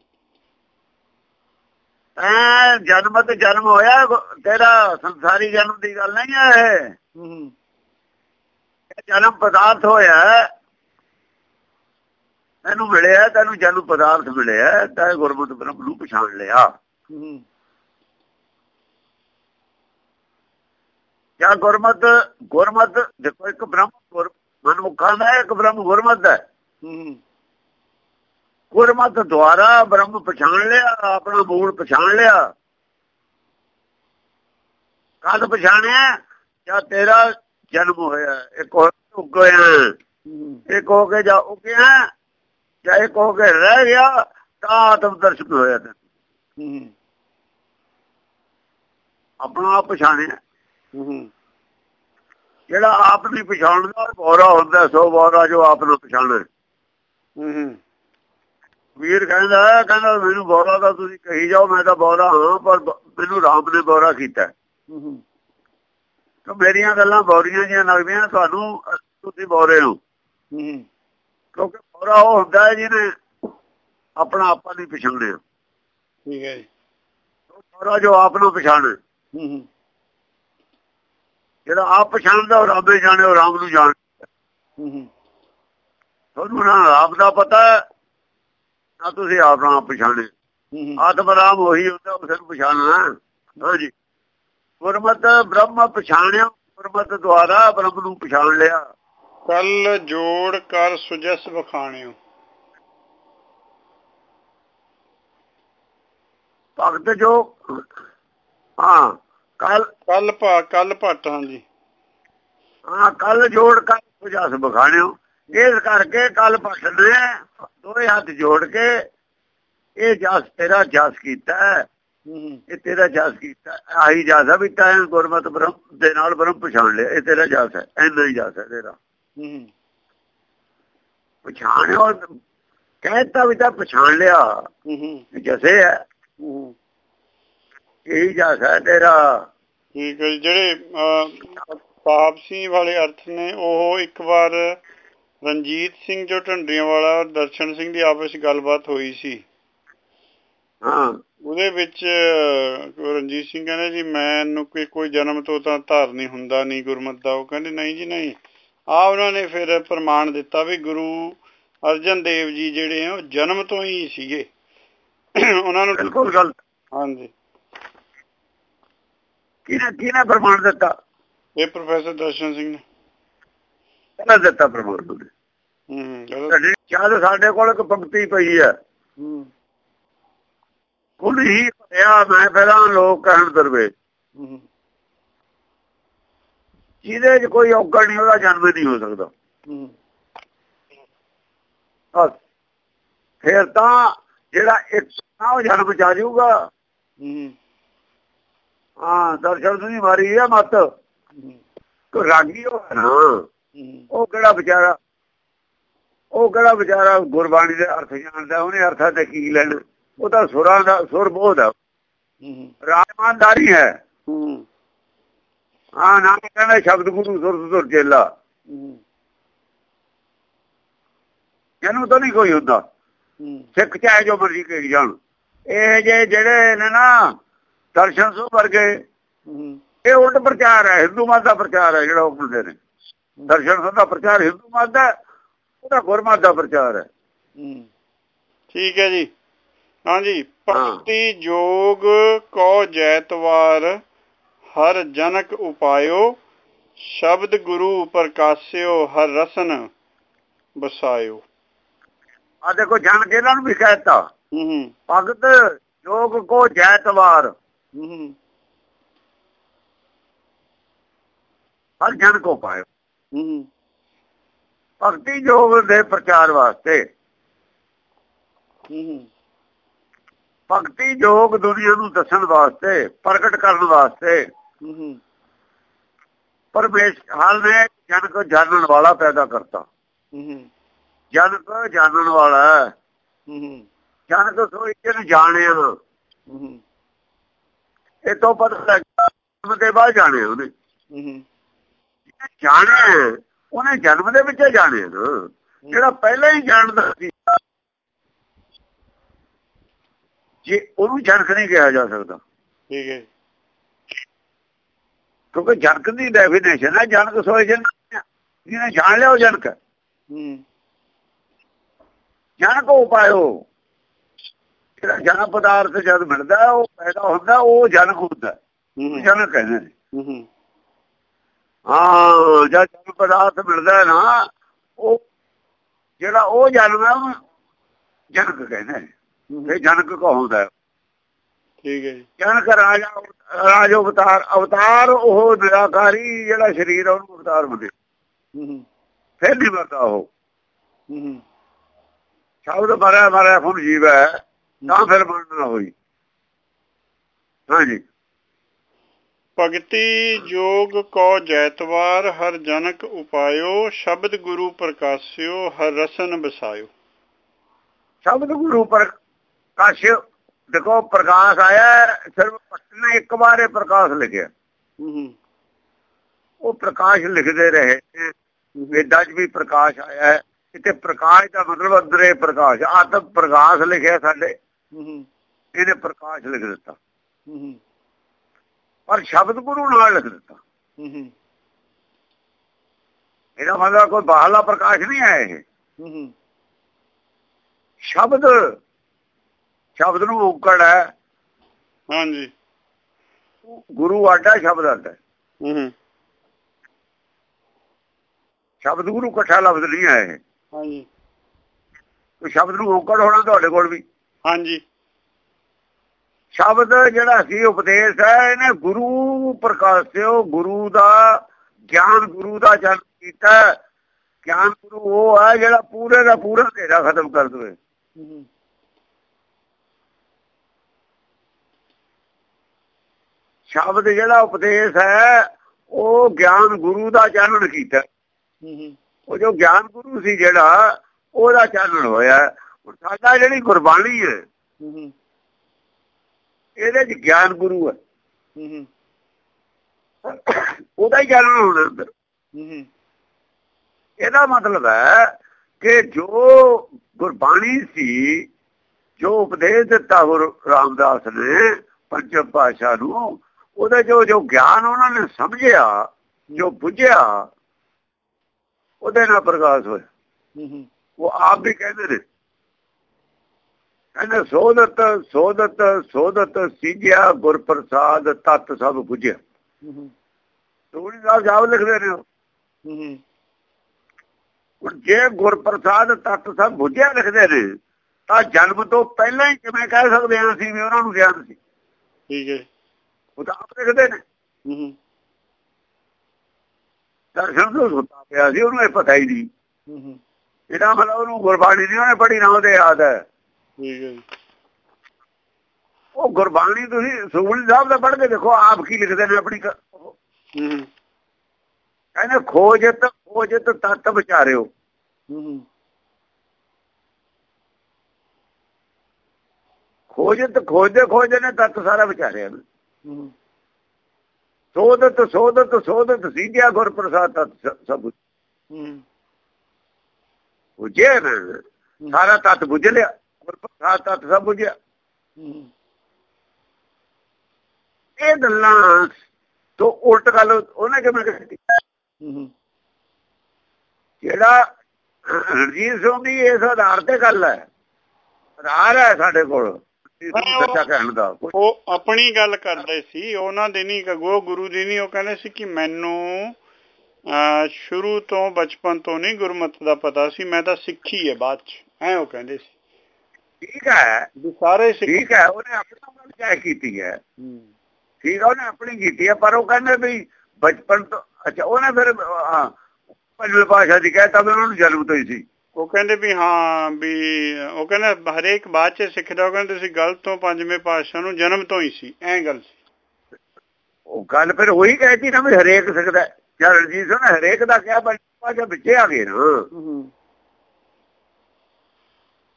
Speaker 2: ਐ ਜਨਮ ਤੇ ਜਨਮ ਹੋਇਆ ਤੇਰਾ ਸੰਸਾਰੀ ਜਨਮ ਦੀ ਗੱਲ ਨਹੀਂ ਹੈ ਇਹ। ਜਨਮ ਪਦਾਰਥ ਹੋਇਆ। ਤੈਨੂੰ ਮਿਲਿਆ ਤੈਨੂੰ ਜਨਮ ਪਦਾਰਥ ਮਿਲਿਆ ਤੈਂ ਗੁਰਮਤ ਬ੍ਰਹਮ ਨੂੰ ਪਛਾਣ ਲਿਆ। ਜਾਂ ਗੁਰਮਤ ਗੁਰਮਤ ਦੇਖੋ ਇੱਕ ਬ੍ਰਹਮ ਗੁਰ ਮਨੁੱਖਾਂ ਦਾ ਇੱਕ ਬ੍ਰਹਮ ਗੁਰਮਤ ਹੈ। ਗੁਰਮਤ ਦੁਆਰਾ ਬ੍ਰਹਮ ਪਛਾਣ ਲਿਆ ਆਪਣਾ ਮੂਲ ਪਛਾਣ ਲਿਆ। ਕਦ ਪਛਾਣਿਆ? ਜਾਂ ਤੇਰਾ ਜਨਮ ਹੋਇਆ ਇੱਕ ਹੋ ਉੱਗਿਆ
Speaker 1: ਹੂੰ।
Speaker 2: ਇੱਕ ਹੋ ਕੇ ਜਾ ਉੱਗਿਆ ਜਾਂ ਇੱਕ ਹੋ ਕੇ ਰਹਿ ਗਿਆ ਤਾਂ ਆਤਮ ਦਰਸ਼ਨ ਹੋਇਆ ਆਪਣਾ ਆਪ ਪਛਾਣਿਆ। ਜਿਹੜਾ ਆਪ ਨਹੀਂ ਪਛਾਣਦਾ ਬੋਰਾ ਹੁੰਦਾ ਸੋ ਬੋਰਾ ਜੋ ਆਪ ਨੂੰ ਪਛਾਣੇ
Speaker 1: ਹੂੰ
Speaker 2: ਵੀਰ ਕਹਿੰਦਾ ਕਹਿੰਦਾ ਮੈਨੂੰ ਬੋਰਾ ਦਾ ਤੁਸੀਂ ਕਹੀ ਜਾਓ ਮੈਂ ਤਾਂ ਬੋਰਾ ਹਾਂ ਪਰ ਮੈਨੂੰ ਰਾਮ ਨੇ ਬੋਰਾ ਕੀਤਾ।
Speaker 1: ਹੂੰ
Speaker 2: ਤਾਂ ਮੇਰੀਆਂ ਗੱਲਾਂ ਬੋਰੀਆਂ ਜੀਆਂ ਲੱਗਦੀਆਂ ਤੁਹਾਨੂੰ ਤੁਸੀਂ ਬੋਰੇ ਹੋ। ਕਿਉਂਕਿ ਬੋਰਾ ਉਹ ਹੁੰਦਾ ਹੈ ਜਿਹਨੇ ਆਪਣਾ ਆਪਾ ਨਹੀਂ ਪਛਾਣਿਆ
Speaker 1: ਠੀਕ ਹੈ ਜੀ।
Speaker 2: ਬੋਰਾ ਜੋ ਆਪ ਨੂੰ ਪਛਾਣੇ
Speaker 1: ਹੂੰ।
Speaker 2: ਜਿਹੜਾ ਆਪ ਪਛਾਣਦਾ ਉਹ ਰੱਬੇ ਜਾਣੇ ਉਹ ਰਾਮ ਨੂੰ ਜਾਣ।
Speaker 1: ਹੂੰ
Speaker 2: ਤੁਹਾਨੂੰ ਨਾ ਰਾਮ ਦਾ ਪਤਾ ਹੈ, ਨਾ ਤੁਸੀਂ ਆਪ ਨੂੰ ਆਪ ਪਛਾਣੇ।
Speaker 1: ਹੂੰ
Speaker 2: ਆਤਮ ਰਾਮ ਉਹੀ ਹੁੰਦਾ ਉਸ ਨੂੰ ਪਛਾਣਨਾ ਹਾਂਜੀ ਗੁਰਮਤ ਬ੍ਰਹਮ ਪਛਾਣਿਆ ਗੁਰਮਤ ਦੁਆਰਾ ਬ੍ਰਹਮ ਨੂੰ ਪਛਾਣ ਲਿਆ।
Speaker 1: ਕੱਲ ਜੋੜ ਕਰ ਸੁਜਸ ਬਖਾਣਿਓ
Speaker 2: ਭਗਤ ਜੋ ਹਾਂ। ਕੱਲ
Speaker 1: ਕੱਲ ਭਾ ਕੱਲ ਭੱਟ ਹਾਂਜੀ।
Speaker 2: ਹਾਂ ਕੱਲ ਜੋੜ ਕਰ ਪੁਜਾਸ ਬਖਾਣਿਓ ਇਸ ਕਰਕੇ ਕੱਲ ਭੱਟ ਨੇ ਦੋਵੇਂ ਹੱਥ ਜੋੜ ਕੇ ਇਹ ਜਸ ਤੇਰਾ ਜਸ ਕੀਤਾ ਇਹ ਤੇਰਾ ਜਸ ਕੀਤਾ। ਆਹੀ ਜਸ ਹੈ ਵੀ ਤਾਂ ਗੁਰਮਤ ਬ੍ਰਹਮ ਦੇ ਨਾਲ ਬ੍ਰਹਮ ਪਛਾਣ ਲਿਆ। ਇਹ ਤੇਰਾ ਜਸ ਹੈ। ਇੰਨਾ ਹੀ ਜਸ ਹੈ ਤੇਰਾ। ਪਛਾਣਿਓ। ਕਹਿਤਾ ਵੀ ਤਾਂ ਪਛਾਣ ਲਿਆ। ਜਸੇ ਹੂੰ। ਇਹੀ ਜਸ ਹੈ ਤੇਰਾ।
Speaker 1: ਠੀਕ ਹੈ ਜਿਹੜੇ ਤਾਪਸੀ ਵਾਲੇ ਅਰਥ ਨੇ ਉਹ ਇੱਕ ਵਾਰ ਰਣਜੀਤ ਸਿੰਘ ਜੋ ਢੰਡਰੀਆਂ ਵਾਲਾ ਦਰਸ਼ਨ ਸਿੰਘ ਦੀ ਆਪਸ ਗੱਲਬਾਤ ਹੋਈ ਸੀ।
Speaker 2: ਹਾਂ।
Speaker 1: ਉਹਦੇ ਵਿੱਚ ਰਣਜੀਤ ਸਿੰਘ ਕਹਿੰਦੇ ਜੀ ਮੈਨੂੰ ਕੋਈ ਕੋਈ ਜਨਮ ਤੋਂ ਤਾਂ ਧਾਰਨੀ ਹੁੰਦਾ ਨਹੀਂ ਗੁਰਮਤ ਦਾ। ਉਹ ਕਹਿੰਦੇ ਨਹੀਂ ਜੀ ਨਹੀਂ। ਆ ਉਹਨਾਂ ਨੇ ਫਿਰ ਪ੍ਰਮਾਣ ਦਿੱਤਾ ਵੀ ਗੁਰੂ ਅਰਜਨ ਦੇਵ ਜੀ ਜਿਹੜੇ ਆ ਉਹ ਜਨਮ ਤੋਂ ਹੀ ਸੀਗੇ। ਉਹਨਾਂ ਨੂੰ
Speaker 2: ਬਿਲਕੁਲ ਗੱਲ
Speaker 1: ਹਾਂਜੀ।
Speaker 2: ਕਿਹਨੇ ਕਿਹਨੇ ਪ੍ਰਮਾਣ ਦਿੱਤਾ?
Speaker 1: ਇਹ ਪ੍ਰੋਫੈਸਰ ਦਰਸ਼ਨ ਸਿੰਘ ਨੇ।
Speaker 2: ਕਿਹਨੇ ਦਿੱਤਾ ਪ੍ਰਮਾਣ ਉਹਨੇ
Speaker 1: ਹੂੰ
Speaker 2: ਸਾਡੀ ਕੋਲ ਇੱਕ ਪੰਕਤੀ ਪਈ ਹੈ।
Speaker 1: ਹੂੰ।
Speaker 2: ਕੁਲ ਹੀ ਭਰਿਆ ਮੈਂ ਪਹਿਲਾਂ ਲੋਕ ਕਹਿਣ ਦਰਵੇ।
Speaker 1: ਹੂੰ
Speaker 2: ਜਿਹਦੇ 'ਚ ਕੋਈ ਔਗਣ ਨਹੀਂ ਉਹਦਾ ਜਨਮ ਨਹੀਂ ਹੋ ਸਕਦਾ।
Speaker 1: ਹੂੰ।
Speaker 2: ਫਿਰ ਤਾਂ ਜਿਹੜਾ ਇੱਕ ਨਾ ਉਹ ਜਨਮ ਚ ਆ ਜਾਊਗਾ।
Speaker 1: ਹੂੰ।
Speaker 2: ਹਾਂ ਦਰਸ਼ਨ ਦੀ ਮਾਰੀ ਹੈ ਮਤ। ਕੋ ਰਾਗੀ ਹੋ ਨਾ।
Speaker 1: ਹੂੰ।
Speaker 2: ਉਹ ਕਿਹੜਾ ਵਿਚਾਰਾ? ਉਹ ਕਿਹੜਾ ਵਿਚਾਰਾ ਗੁਰਬਾਣੀ ਦੇ ਅਰਥ ਜਾਣਦਾ ਉਹਨੇ ਅਰਥਾਂ ਤੇ ਕੀ ਲੈਣ? ਉਹ ਤਾਂ ਸੁਰਾਂ ਦਾ ਸੁਰ ਬੋਧ ਹੈ
Speaker 1: ਹੂੰ
Speaker 2: ਰਾਜਮਾਨਦਾਰੀ ਹੈ।
Speaker 1: ਹੂੰ
Speaker 2: ਨਾ ਕਹਿੰਦਾ ਸ਼ਬਦ ਗੁਰੂ ਸੁਰ ਸੁਰ ਚੇਲਾ। ਇਹਨੂੰ ਤਾਂ ਨਹੀਂ ਕੋਈ ਹੁੰਦਾ। ਸਿੱਖ ਚਾਹੇ ਜੋ ਮਰਜ਼ੀ ਕਹੀ ਜਾਣ। ਇਹ ਜੇ ਜਿਹੜੇ ਨੇ ਨਾ ਦਰਸ਼ਨ ਸੂ ਵਰਗੇ ਇਹ ਉਲਟ ਪ੍ਰਚਾਰ ਹੈ ਹਿੰਦੂ ਮਤ ਦਾ ਪ੍ਰਚਾਰ ਹੈ ਜਿਹੜਾ ਉਹ ਕਹਿੰਦੇ ਨੇ। ਦਰਸ਼ਨ ਸੂ ਦਾ ਪ੍ਰਚਾਰ ਹਿੰਦੂ ਮਤ ਦਾ ਉਹਦਾ ਗੁਰਮਤ ਦਾ ਪ੍ਰਚਾਰ ਹੈ।
Speaker 1: ਠੀਕ ਹੈ ਜੀ। ਹਾਂਜੀ ਭਗਤੀ ਜੋਗ ਕੋ ਜੈਤਵਾਰ ਹਰ ਜਨਕ ਉਪਾਇਓ ਸ਼ਬਦ ਗੁਰੂ ਪ੍ਰਕਾਸਿਓ ਹਰ ਰਸਨ ਬਸਾਇਓ
Speaker 2: ਆ ਦੇਖੋ ਜਾਣ ਕੇ ਇਹਨਾਂ ਨੂੰ ਵੀ ਕਹਿਤਾ ਭਗਤ ਜੋਗ ਕੋ ਜੈਤਵਾਰ ਹਰ ਜਨ ਕੋ ਪਾਇਓ।
Speaker 1: ਹੂੰ।
Speaker 2: ਭਗਤੀ ਜੋਗ ਦੇ ਪ੍ਰਚਾਰ ਵਾਸਤੇ।
Speaker 1: ਹੂੰ।
Speaker 2: ਭਗਤੀ ਜੋਗ ਦੁਨੀਆ ਨੂੰ ਦੱਸਣ ਵਾਸਤੇ ਪ੍ਰਗਟ ਕਰਨ ਵਾਸਤੇ।
Speaker 1: ਹੂੰ।
Speaker 2: ਪਰਮੇਸ਼ ਹਾਲ ਨੇ ਜਨ ਕੋ ਜਾਣਨ ਵਾਲਾ ਪੈਦਾ ਕਰਤਾ।
Speaker 1: ਹੂੰ।
Speaker 2: ਜਨ ਕੋ ਜਾਣਨ ਵਾਲਾ। ਜਨ ਕੋ ਸੋਈ ਜਨ ਜਾਣਿਆ।
Speaker 1: ਹੂੰ।
Speaker 2: ਇਹ ਤੋਂ ਪਤਾ ਲੱਗਾ ਜਨਮ ਦੇ ਬਾਅਦ ਜਾਣਿਆ ਉਹਨੇ।
Speaker 1: ਹੂੰ
Speaker 2: ਜਾਣਿਆ ਉਹਨੇ ਜਨਮ ਦੇ ਵਿੱਚ ਹੀ ਜਾਣਿਆ ਨਾ। ਜਿਹੜਾ ਪਹਿਲਾਂ ਹੀ ਜਾਣਦਾ ਸੀ। ਜੇ ਉਹਨੂੰ ਜਨਕ ਨਹੀਂ ਕਿਹਾ ਜਾ ਸਕਦਾ।
Speaker 1: ਠੀਕ ਹੈ।
Speaker 2: ਕਿਉਂਕਿ ਜਨਕ ਦੀ ਡੈਫੀਨੇਸ਼ਨ ਹੈ ਜਨਕ ਸੋਏ ਜਨ ਜਿਹਨੇ ਜਾਣ ਲਿਆ ਉਹ ਜਨਕ ਹੈ।
Speaker 1: ਹੂੰ।
Speaker 2: ਜਨਕ ਉਪਾਇਓ ਜਿਹੜਾ ਜਨ ਪਦਾਰਥ ਜਦ ਮਿਲਦਾ ਉਹ ਪੈਦਾ ਹੁੰਦਾ ਉਹ ਜਨਕ ਹੁੰਦਾ। ਜਨਕ ਕਹਿੰਦੇ ਨੇ।
Speaker 1: ਹੂੰ
Speaker 2: ਜਦ ਜਨ ਪਦਾਰਥ ਮਿਲਦਾ ਨਾ ਉਹ ਜਿਹੜਾ ਉਹ ਜਨਮ ਹੈ ਜਨਕ ਕਹਿੰਦੇ ਨੇ। ਇਹ ਜਨਕ ਕਹਾਉਂਦਾ
Speaker 1: ਠੀਕ ਹੈ
Speaker 2: ਜਨਕ ਰਾਜਾ ਰਾਜ ਅਵਤਾਰ ਅਵਤਾਰ ਉਹ ਨਿਰਾਕਾਰੀ ਜਿਹੜਾ ਸਰੀਰ ਉਹਨੂੰ ਅਵਤਾਰ
Speaker 1: ਹੂੰ
Speaker 2: ਫਿਰ ਨਹੀਂ ਮਰਦਾ ਉਹ।
Speaker 1: ਹੂੰ
Speaker 2: ਸ਼ਬਦ ਮਰਿਆ ਮਰਿਆ ਹੁਣ ਜੀਵ ਹੈ। ਤਾਂ ਫਿਰ ਮਰਨ ਨਾ ਹੋਈ। ਹਾਂਜੀ।
Speaker 1: ਭਗਤੀ ਜੋਗ ਕੋ ਜੈਤਵਾਰ ਹਰ ਜਨਕ ਉਪਾਇਓ ਸ਼ਬਦ ਗੁਰੂ ਪ੍ਰਕਾਸਿਓ ਹਰ ਰਸਨ ਬਸਾਇਓ।
Speaker 2: ਸ਼ਬਦ ਗੁਰੂ ਪ੍ਰਕਾਸ਼ ਦੇਖੋ ਪ੍ਰਕਾਸ਼ ਆਇਆ ਸਿਰਫ ਪਟਨੇ ਇੱਕ ਵਾਰ ਇਹ ਪ੍ਰਕਾਸ਼ ਲਿਖਿਆ। ਉਹ ਪ੍ਰਕਾਸ਼ ਲਿਖਦੇ ਰਹੇ ਵੇਦਾਂ 'ਚ ਵੀ ਪ੍ਰਕਾਸ਼ ਆਇਆ। ਹੈ ਇੱਥੇ ਪ੍ਰਕਾਸ਼ ਦਾ ਮਤਲਬ ਅੰਦਰੇ ਪ੍ਰਕਾਸ਼ ਆਤਮ ਪ੍ਰਕਾਸ਼ ਲਿਖਿਆ ਸਾਡੇ। ਇਹਨੇ ਪ੍ਰਕਾਸ਼ ਲਿਖ ਦਿੱਤਾ।
Speaker 1: ਹੂੰ
Speaker 2: ਪਰ ਸ਼ਬਦ ਗੁਰੂ ਨਾਲ ਲਿਖ ਦਿੱਤਾ।
Speaker 1: ਹੂੰ
Speaker 2: ਇਹਦਾ ਮਤਲਬ ਕੋਈ ਬਾਹਲਾ ਪ੍ਰਕਾਸ਼ ਨਹੀਂ ਹੈ ਇਹ।
Speaker 1: ਹੂੰ
Speaker 2: ਸ਼ਬਦ ਸ਼ਬਦ ਨੂੰ ਔਕੜ ਹੈ।
Speaker 1: ਹਾਂਜੀ।
Speaker 2: ਗੁਰੂ ਆਡਾ ਸ਼ਬਦ ਆਡਾ
Speaker 1: ਹੂੰ।
Speaker 2: ਸ਼ਬਦ ਗੁਰੂ ਇਕੱਠਾ ਲਫ਼ਜ਼ ਨਹੀਂ ਹੈ ਇਹ।
Speaker 1: ਹਾਂਜੀ।
Speaker 2: ਸ਼ਬਦ ਨੂੰ ਔਕੜ ਹੋਣਾ ਤੁਹਾਡੇ ਕੋਲ ਵੀ।
Speaker 1: ਹਾਂਜੀ।
Speaker 2: ਸ਼ਬਦ ਜਿਹੜਾ ਸੀ ਉਪਦੇਸ਼ ਹੈ ਇਹਨੇ ਗੁਰੂ ਪ੍ਰਕਾਸ਼ਿਓ ਗੁਰੂ ਦਾ ਗਿਆਨ ਗੁਰੂ ਦਾ ਜਨਮ ਕੀਤਾ। ਗਿਆਨ ਗੁਰੂ ਉਹ ਹੈ ਜਿਹੜਾ ਪੂਰੇ ਦਾ ਪੂਰਾ ਘੇਰਾ ਖਤਮ ਕਰ ਦੇਵੇ। ਸ਼ਬਦ ਜਿਹੜਾ ਉਪਦੇਸ਼ ਹੈ ਉਹ ਗਿਆਨ ਗੁਰੂ ਦਾ ਚਾਨਣ ਕੀਤਾ। ਉਹ ਜੋ ਗਿਆਨ ਗੁਰੂ ਸੀ ਜਿਹੜਾ ਉਹਦਾ ਚਾਨਣ ਹੋਇਆ। ਸਾਡਾ ਜਿਹੜੀ ਗੁਰਬਾਣੀ ਹੈ ਇਹਦੇ ਚ ਗਿਆਨ ਗੁਰੂ ਹੈ। ਉਹਦਾ ਹੀ ਗਿਆਨ ਹੋਣਾ ਅੰਦਰ। ਇਹਦਾ ਮਤਲਬ ਹੈ ਕਿ ਜੋ ਗੁਰਬਾਣੀ ਸੀ ਜੋ ਉਪਦੇਸ਼ ਦਿੱਤਾ ਗੁਰੂ ਰਾਮਦਾਸ ਨੇ ਪੰਜਮ ਪਾਸ਼ਾ ਨੂੰ ਉਹਦਾ ਜੋ ਜੋ ਗਿਆਨ ਉਹਨਾਂ ਨੇ ਸਮਝਿਆ ਜੋ ਬੁੱਝਿਆ ਉਹਦੇ ਨਾਲ ਪ੍ਰਕਾਸ਼ ਹੋਇਆ। ਉਹ ਆਪ ਵੀ ਕਹਿੰਦੇ ਨੇ ਕਹਿੰਦੇ ਸੋਧਤ ਸੋਧਤ ਸੋਧਤ ਸੀਗਿਆ ਗੁਰ ਪ੍ਰਸਾਦ ਤਤ ਸਭ
Speaker 1: ਹੂੰ
Speaker 2: ਸੋਹਣੀ ਸਾਹਿਬ ਜਾਬ ਲਿਖਦੇ ਨੇ ਉਹ।
Speaker 1: ਹੂੰ ਹੂੰ
Speaker 2: ਹੁਣ ਜੇ ਗੁਰ ਪ੍ਰਸਾਦ ਤਤ ਸਭ ਬੁਝਿਆ ਲਿਖਦੇ ਨੇ ਤਾਂ ਜਨਮ ਤੋਂ ਪਹਿਲਾਂ ਹੀ ਕਿਵੇਂ ਕਹਿ ਸਕਦੇ ਹਾਂ ਅਸੀਂ ਵੀ ਉਹਨਾਂ ਨੂੰ ਗਿਆਨ ਸੀ?
Speaker 1: ਠੀਕ ਹੈ।
Speaker 2: ਉਹ ਤਾਂ ਆਪ ਲਿਖਦੇ ਨੇ। ਦਰਸ਼ਨ ਤੋਂ ਸੁੱਤਾ ਪਿਆ ਸੀ ਉਹਨੂੰ ਇਹ ਪਤਾ ਹੀ ਨਹੀਂ। ਇਹਦਾ ਮਤਲਬ ਉਹਨੂੰ ਗੁਰਬਾਣੀ ਨਹੀਂ ਉਹਨੇ ਪੜ੍ਹੀ ਨਾ ਉਹਦੇ ਯਾਦ ਹੈ।
Speaker 1: ਠੀਕ ਹੈ ਜੀ।
Speaker 2: ਉਹ ਗੁਰਬਾਣੀ ਤੁਸੀਂ ਸੁਖਮਨੀ ਸਾਹਿਬ ਦਾ ਪੜ੍ਹ ਕੇ ਦੇਖੋ ਆਪ ਕੀ ਲਿਖਦੇ ਨੇ ਆਪਣੀ ਉਹ ਕਹਿੰਦੇ ਖੋਜਤ ਖੋਜਤ ਤਤ ਵਿਚਾਰਿਓ। ਖੋਜਤ ਖੋਜਦੇ ਖੋਜਦੇ ਨੇ ਤਤ ਸਾਰਾ ਵਿਚਾਰਿਆ ਨੇ। ਸੋਧਤ ਸੋਧਤ ਸੋਧਤ ਸੀਧਿਆ ਗੁਰ ਪ੍ਰਸਾਦ ਤਤ ਸਭ।
Speaker 1: ਹੂੰ।
Speaker 2: ਬੁਝੇ ਨਾ ਸਾਰਾ ਤਤ ਬੁਝ ਲਿਆ। ਪ੍ਰਸਾਦ ਤਤ ਸਭ ਬੁਝਿਆ
Speaker 1: ਹੂੰ।
Speaker 2: ਇਹ ਗੱਲਾਂ ਤੋਂ ਉਲਟ ਗੱਲ ਉਹਨੇ ਕਿਵੇਂ ਕੀਤੀ?
Speaker 1: ਹੂੰ ਹੂੰ।
Speaker 2: ਜਿਹੜਾ ਰਣਜੀਤ ਸਿੰਘ ਦੀ ਇਸ ਆਧਾਰ ਤੇ ਗੱਲ ਹੈ ਆਧਾਰ ਹੈ ਸਾਡੇ ਕੋਲ ਸੱਚਾ ਕਹਿਣ ਦਾ।
Speaker 1: ਉਹ ਆਪਣੀ ਗੱਲ ਕਰਦੇ ਸੀ ਉਹਨਾਂ ਦੇ ਨਹੀਂ ਕਗੋ ਗੁਰੂ ਦੀ ਨਹੀਂ ਉਹ ਕਹਿੰਦੇ ਸੀ ਕਿ ਮੈਨੂੰ ਸ਼ੁਰੂ ਤੋਂ ਬਚਪਨ ਤੋਂ ਨਹੀਂ ਗੁਰਮਤ ਦਾ ਪਤਾ ਸੀ ਮੈਂ ਤਾਂ ਸਿੱਖੀ ਹੈ ਬਾਅਦ ਚ ਐ ਉਹ ਕਹਿੰਦੇ ਸੀ।
Speaker 2: ਠੀਕ ਹੈ।
Speaker 1: ਵੀ ਸਾਰੇ
Speaker 2: ਠੀਕ ਹੈ ਉਹਨੇ ਆਪਣੀ ਗੱਲ ਚਾਹ ਕੀਤੀ ਹੈ। ਠੀਕ ਹੈ ਉਹਨੇ ਆਪਣੀ ਕੀਤੀ ਹੈ ਪਰ ਉਹ ਕਹਿੰਦੇ ਵੀ ਬਚਪਨ ਤੋਂ ਅੱਛਾ ਉਹਨੇ ਫਿਰ ਪੰਜਵੇਂ ਪਾਸ਼ਾ ਦੀ ਕਹਿਤਾ ਵੀ ਉਹਨਾਂ ਨੂੰ ਜਨਮ ਤੋਂ ਹੀ ਸੀ।
Speaker 1: ਉਹ ਕਹਿੰਦੇ ਵੀ ਹਾਂ ਵੀ ਉਹ ਕਹਿੰਦੇ ਹਰੇਕ ਬਾਅਦ ਚ ਸਿੱਖਦਾ ਉਹ ਕਹਿੰਦੇ ਤੁਸੀਂ ਗਲਤ ਤੋਂ ਪੰਜਵੇਂ ਪਾਤਸ਼ਾਹ ਨੂੰ ਜਨਮ ਤੋਂ ਹੀ ਸੀ ਐ ਗੱਲ ਸੀ।
Speaker 2: ਉਹ ਗੱਲ ਫਿਰ ਉਹੀ ਕਹਿਤੀ ਨਾ ਵੀ ਹਰੇਕ ਸਕਦਾ ਜਦ ਰਣਜੀਤ ਸਿੰਘ ਨੇ ਹਰੇਕ ਦਾ ਕਿਹਾ ਪੰਜਵੇਂ ਪਾਸ਼ਾ ਵਿੱਚੇ ਆ ਗਏ ਨਾ।
Speaker 1: ਹੂੰ।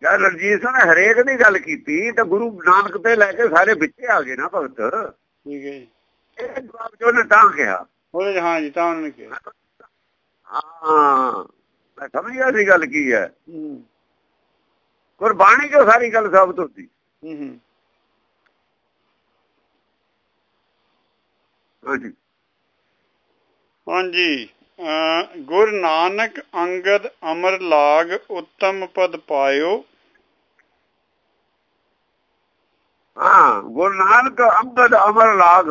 Speaker 2: ਜਦ ਰਣਜੀਤ ਸਿੰਘ ਨੇ ਹਰੇਕ ਦੀ ਗੱਲ ਕੀਤੀ ਤਾਂ ਗੁਰੂ ਨਾਨਕ ਤੇ ਲੈ ਕੇ ਸਾਰੇ ਵਿੱਚੇ ਆ ਗਏ ਨਾ ਭਗਤ।
Speaker 1: ਠੀਕ ਹੈ ਜੀ।
Speaker 2: ਇਹ ਜਵਾਬ ਜੋ ਨੇ ਤਾਂ ਕਿਹਾ।
Speaker 1: ਉਹਦੇ 'ਚ ਹਾਂ ਜੀ ਤਾਂ ਉਹਨਾਂ ਕਿਹਾ।
Speaker 2: ਹਾਂ ਮੈਂ ਸਮਝ ਗਿਆ ਸੀ ਗੱਲ ਕੀ ਹੈ। ਗੁਰਬਾਣੀ ਜੋ ਸਾਰੀ ਗੱਲ ਸਾਬਤ ਹੁੰਦੀ।
Speaker 1: ਹੂੰ ਹੂੰ।
Speaker 2: ਹਾਂਜੀ।
Speaker 1: ਹਾਂਜੀ। ਗੁਰ ਨਾਨਕ ਅੰਗਦ ਅਮਰ ਲਾਗ ਉੱਤਮ ਪਦ ਪਾਇਓ।
Speaker 2: ਹਾਂ ਗੁਰੂ ਨਾਨਕ ਅੰਗਦ ਅਮਰ ਲਾਗ।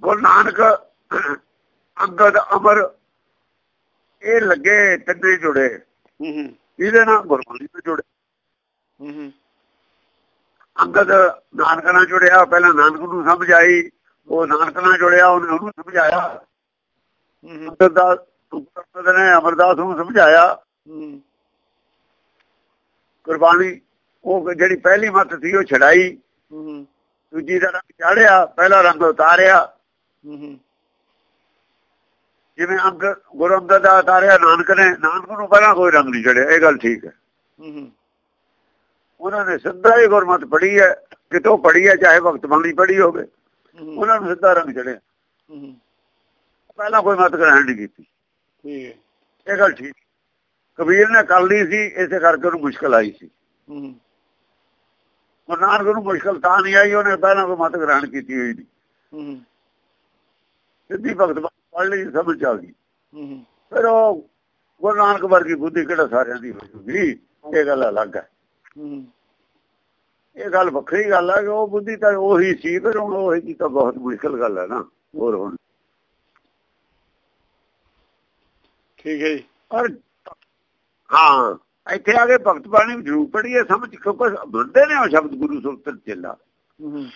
Speaker 2: ਗੁਰੂ ਨਾਨਕ ਅੰਗਦ ਅਮਰ ਇਹ ਲੱਗੇ ਤਿੰਨੇ ਜੁੜੇ।
Speaker 1: ਹੂੰ ਹੂੰ।
Speaker 2: ਇਹਦੇ ਨਾਲ ਗੁਰਬਾਣੀ ਨਾਲ ਜੁੜੇ।
Speaker 1: ਹੂੰ ਹੂੰ।
Speaker 2: ਅੰਗਦ ਨਾਨਕ ਨਾਲ ਜੁੜਿਆ ਪਹਿਲਾਂ ਨਾਨਕ ਨੂੰ ਸਮਝ ਆਈ। ਉਹ ਨਾਨਕ ਨਾਲ ਜੁੜਿਆ ਉਹਨੇ ਉਹਨੂੰ ਸਮਝਾਇਆ। ਦਾ ਅੰਗਦ ਨੇ ਅਮਰਦਾਸ ਨੂੰ ਸਮਝਾਇਆ। ਗੁਰਬਾਣੀ ਉਹ ਜਿਹੜੀ ਪਹਿਲੀ ਮੱਤ ਸੀ ਉਹ
Speaker 1: ਹੂੰ
Speaker 2: ਦੂਜੀ ਦਾ ਰੰਗ ਚਾੜਿਆ ਪਹਿਲਾ ਰੰਗ ਉਤਾਰਿਆ। ਜਿਵੇਂ ਅੰਗ ਗੁਰੂ ਅੰਗਦ ਦਾ ਉਤਾਰਿਆ ਨਾਨਕ ਨੇ ਨਾਨਕ ਨੂੰ ਪਹਿਲਾਂ ਕੋਈ ਰੰਗ ਨਹੀਂ ਚੜਿਆ ਇਹ ਗੱਲ ਠੀਕ ਹੈ। ਉਹਨਾਂ ਨੇ ਸਿੱਧਾ ਹੀ ਗੁਰਮਤ ਪੜ੍ਹੀ ਹੈ ਕਿਤੋਂ ਪੜ੍ਹੀ ਹੈ ਚਾਹੇ ਭਗਤ ਬਾਣੀ ਪੜ੍ਹੀ ਹੋਵੇ। ਉਹਨਾਂ ਨੂੰ ਸਿੱਧਾ ਰੰਗ ਚੜਿਆ। ਪਹਿਲਾਂ ਕੋਈ ਮਤ ਗ੍ਰਹਿਣ ਨਹੀਂ ਕੀਤੀ।
Speaker 1: ਠੀਕ ਹੈ।
Speaker 2: ਇਹ ਗੱਲ ਠੀਕ। ਕਬੀਰ ਨੇ ਕਰ ਲਈ ਸੀ ਇਸੇ ਕਰਕੇ ਉਹਨੂੰ ਮੁਸ਼ਕਲ ਆਈ ਸੀ। ਗੁਰੂ ਨਾਨਕ ਨੂੰ ਮੁਸ਼ਕਲ ਤਾਂ ਨਹੀਂ ਆਈ ਉਹਨੇ ਪਹਿਲਾਂ ਕੋਈ ਮਤ ਗ੍ਰਹਿਣ ਕੀਤੀ ਹੋਈ ਨਹੀਂ।
Speaker 1: ਹੂੰ। ਹੂੰ
Speaker 2: ਸਿੱਧੀ ਭਗਤ ਪੜ੍ਹ ਲਈ ਸਮਝ ਆ ਗਈ।
Speaker 1: ਹੂੰ ਹੂੰ।
Speaker 2: ਫਿਰ ਉਹ ਗੁਰੂ ਨਾਨਕ ਵਰਗੀ ਬੁੱਧੀ ਕਿਹੜਾ ਸਾਰਿਆਂ ਦੀ ਹੋਊਗੀ? ਇਹ ਗੱਲ ਅਲੱਗ ਹੈ।
Speaker 1: ਹੂੰ।
Speaker 2: ਇਹ ਗੱਲ ਵੱਖਰੀ ਗੱਲ ਹੈ ਕਿ ਉਹ ਬੁੱਧੀ ਤਾਂ ਉਹੀ ਸੀ ਫਿਰ ਹੁਣ ਉਹ ਹੀ ਤਾਂ ਬਹੁਤ ਮੁਸ਼ਕਲ ਗੱਲ ਹੈ ਨਾ ਹੋਰ ਹੁਣ।
Speaker 1: ਠੀਕ ਹੈ ਜੀ।
Speaker 2: ਪਰ ਹਾਂ ਇੱਥੇ ਆ ਕੇ ਭਗਤ ਬਾਣੀ ਜ਼ਰੂਰ ਪੜੀਏ ਸਮਝ ਕਿਉਂਕਿ ਬੰਦੇ ਨੇ ਉਹ ਸ਼ਬਦ ਗੁਰੂ ਸੁਲਤਾਨ ਚੱਲਾ
Speaker 1: ਹੂੰ ਹੂੰ।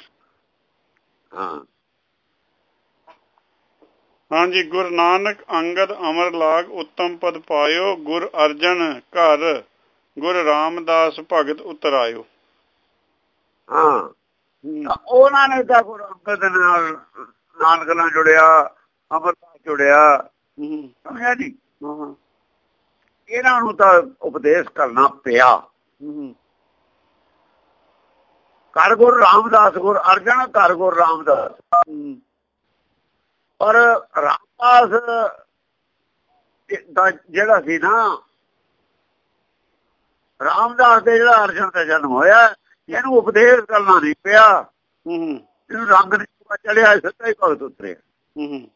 Speaker 2: ਹਾਂ।
Speaker 1: ਹਾਂਜੀ ਗੁਰ ਨਾਨਕ ਅੰਗਦ ਅਮਰ ਲਾਗ ਉੱਤਮ ਪਦ ਪਾਇਓ ਗੁਰ ਅਰਜਨ ਘਰ ਗੁਰ ਰਾਮਦਾਸ ਭਗਤ ਉਤਰਾਇਓ।
Speaker 2: ਹਾਂ। ਉਹਨਾਂ ਨੇ ਤਾਂ ਗੁਰੂ ਅੰਗਦ ਨਾਲ ਨਾਨਕ ਨਾਲ ਜੁੜਿਆ ਅਮਰਦਾਸ ਜੁੜਿਆ। ਸਮਝਿਆ ਜੀ? ਇਹਨਾਂ ਨੂੰ ਤਾਂ ਉਪਦੇਸ਼ ਕਰਨਾ ਪਿਆ। ਕਰ ਗੁਰ ਰਾਮਦਾਸ ਗੁਰ ਅਰਜਨ ਕਰ ਗੁਰ ਰਾਮਦਾਸ। ਪਰ ਰਾਮਦਾਸ ਦਾ ਜਿਹੜਾ ਸੀ ਨਾ ਰਾਮਦਾਸ ਦੇ ਜਿਹੜਾ ਅਰਜਨ ਦਾ ਜਨਮ ਹੋਇਆ ਇਹਨੂੰ ਉਪਦੇਸ਼ ਕਰਨਾ ਨਹੀਂ ਪਿਆ।
Speaker 1: ਹੂੰ
Speaker 2: ਇਹਨੂੰ ਰੰਗ ਨਹੀਂ ਚੜਿਆ ਸਿੱਧਾ ਹੀ ਭਗਤ ਉਤਰਿਆ
Speaker 1: ਹੂੰ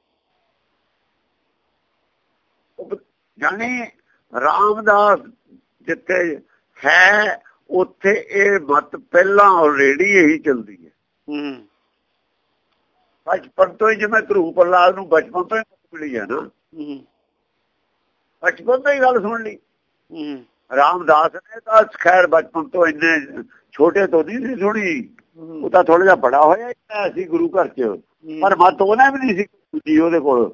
Speaker 2: ਰਾਮਦਾਸ ਜਿੱਥੇ ਹੈ ਉੱਥੇ ਇਹ ਮਤ ਪਹਿਲਾਂ ਆਲਰੇਡੀ ਇਹੀ ਚੱਲਦੀ ਹੈ।
Speaker 1: ਹੂੰ
Speaker 2: ਬਚਪਨ ਤੋਂ ਹੀ ਜਿਵੇਂ ਧਰੂ ਪ੍ਰਲਾਦ ਨੂੰ ਬਚਪਨ ਤੋਂ ਹੀ ਮਿਲੀ ਹੈ ਨਾ।
Speaker 1: ਹੂੰ
Speaker 2: ਬਚਪਨ ਤੋਂ ਹੀ ਗੱਲ ਸੁਣ ਲਈ।
Speaker 1: ਹੂੰ।
Speaker 2: ਰਾਮਦਾਸ ਨੇ ਤਾਂ ਖੈਰ ਬਚਪਨ ਤੋਂ ਇੰਨੇ ਛੋਟੇ ਤੋਂ ਨਹੀਂ ਸੀ ਸੁਣੀ। ਉਹ ਤਾਂ ਥੋੜਾ ਜਿਹਾ ਬੜਾ ਹੋਇਆ ਸੀ ਗੁਰੂ ਘਰ ਚ। ਪਰ ਮਤ ਉਹਨੇ ਵੀ ਨਹੀਂ ਸੀ ਜੀ ਉਹਦੇ ਕੋਲ।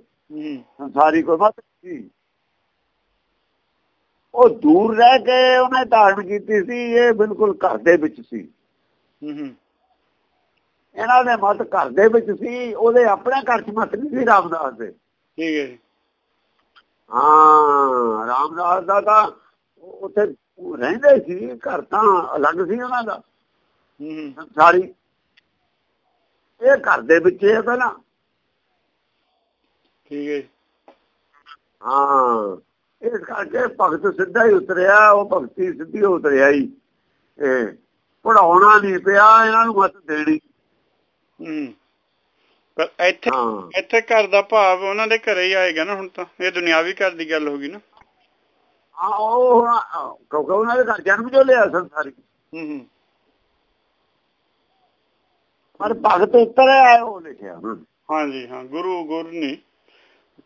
Speaker 2: ਸੰਸਾਰੀ ਕੋਈ ਮਤ ਸੀ। ਉਹ ਦੂਰ ਰਹਿ ਕੇ ਉਹਨੇ ਧਾਰਨ ਕੀਤੀ ਸੀ ਇਹ ਬਿਲਕੁਲ ਘਰ ਦੇ ਵਿੱਚ ਸੀ। ਇਹਨਾਂ ਦੇ ਮਤ ਘਰ ਦੇ ਵਿੱਚ ਸੀ ਉਹਦੇ ਆਪਣੇ ਘਰ ਚ ਮਤ ਨਹੀਂ ਸੀ ਰਾਮਦਾਸ ਦੇ।
Speaker 1: ਠੀਕ ਹੈ
Speaker 2: ਹਾਂ ਰਾਮਦਾਸ ਦਾ ਤਾਂ ਉੱਥੇ ਰਹਿੰਦੇ ਸੀ ਘਰ ਤਾਂ ਅਲੱਗ ਸੀ ਉਹਨਾਂ ਦਾ।
Speaker 1: ਹੂੰ।
Speaker 2: ਸੰਸਾਰੀ ਇਹ ਘਰ ਦੇ ਵਿੱਚ ਹੈ ਪਹਿਲਾਂ।
Speaker 1: ਠੀਕ ਹੈ
Speaker 2: ਹਾਂ। ਇਸ ਕਰਕੇ ਭਗਤ ਸਿੱਧਾ ਹੀ ਉਤਰਿਆ ਉਹ ਭਗਤੀ ਸਿੱਧੀ ਉਤਰਿਆ ਹੀ। ਇਹ ਪੜਾਉਣਾ ਨਹੀਂ ਪਿਆ ਇਹਨਾਂ ਨੂੰ ਮਤ ਦੇਣੀ।
Speaker 1: ਹੂੰ। ਪਰ ਇੱਥੇ ਇੱਥੇ ਘਰ ਦਾ ਭਾਵ ਉਹਨਾਂ ਦੇ ਘਰੇ ਹੀ ਆਏਗਾ ਨਾ ਹੁਣ ਤਾਂ। ਇਹ ਦੁਨਿਆਵੀ ਘਰ ਦੀ ਗੱਲ ਹੋ ਗਈ ਨਾ।
Speaker 2: ਆ ਉਹ ਹੁਣ- ਕਿਉਂਕਿ ਉਹਨਾਂ ਦੇ ਘਰ ਜਨਮ ਜੋ ਲਿਆ ਸੰਸਾਰੀ
Speaker 1: ਹੂੰ ਹੂੰ।
Speaker 2: ਪਰ ਭਗਤ ਉਤਰਿਆ ਉਹ ਲਿਖਿਆ। ਉਹਨਾਂ ਨੇ।
Speaker 1: ਹਾਂਜੀ ਹਾਂ ਗੁਰੂ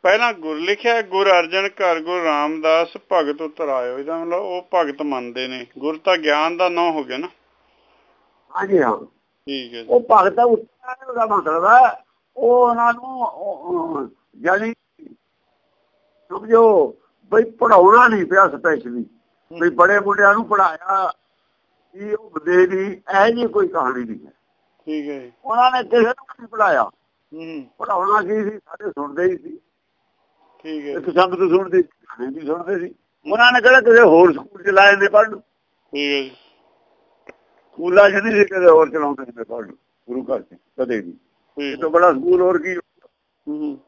Speaker 1: ਪਹਿਲਾਂ ਗੁਰ ਲਿਖਿਆ ਗੁਰ ਅਰਜਨ ਘਰ ਗੁਰ ਰਾਮਦਾਸ ਭਗਤ ਉਤਰ ਆਇਓ ਇਹਦਾ ਮਤਲਬ ਉਹ ਭਗਤ ਮੰਨਦੇ ਨੇ। ਗੁਰ ਤਾਂ ਗਿਆਨ ਦਾ ਨਾਂ ਹੋ ਗਿਆ ਨਾ।
Speaker 2: ਹਾਂਜੀ ਹਾਂ।
Speaker 1: ਠੀਕ ਹੈ
Speaker 2: ਉਹ ਭਗਤ ਉਤਰਿਆ ਦਾ ਮਤਲਬ ਹੈ ਉਹ ਉਹਨਾਂ ਨੂੰ ਜਾਨੀ ਸਮਝੋ ਬਈ ਪੜਾਉਣਾ ਨਹੀਂ ਪਿਆ ਸਪੈਸ਼ਲੀ ਵੀ ਬੜੇ ਮੁੰਡਿਆਂ ਨੂੰ ਪੜਾਇਆ ਇਹ ਉਹ ਬੰਦੇ ਦੀ ਇਹ ਜੀ ਕੋਈ ਕਹਾਣੀ ਨਹੀਂ ਹੈ।
Speaker 1: ਠੀਕ ਹੈ
Speaker 2: ਉਹਨਾਂ ਨੇ ਕਿਸੇ ਨੂੰ ਨਹੀਂ ਪੜਾਇਆ
Speaker 1: ਹੂੰ।
Speaker 2: ਪੜਾਉਣਾ ਕੀ ਸੀ? ਸਾਰੇ ਸੁਣਦੇ ਹੀ ਸੀ।
Speaker 1: ਠੀਕ ਹੈ
Speaker 2: ਇੱਕ ਸੰਗਤ ਸੁਣਦੀ ਗਾਣੇ ਵੀ ਸੁਣਦੇ ਸੀ। ਉਹਨਾਂ ਨੇ ਕਿਹੜਾ ਕਿਸੇ ਹੋਰ ਸਕੂਲ ਚ ਲਾਏ ਨੇ ਪੜ੍ਹਨ।
Speaker 1: ਠੀਕ ਹੈ
Speaker 2: ਸਕੂਲਾਂ ਨਹੀਂ ਸੀ ਕਦੇ ਹੋਰ ਚਲਾਉਂਦੇ ਨੇ ਪੜ੍ਹਨ। ਗੁਰੂ ਘਰ ਚ ਕਦੇ ਵੀ। ਇਹ ਤੋਂ ਬੜਾ ਸਕੂਲ ਹੋਰ ਕੀ
Speaker 1: ਹੂੰ।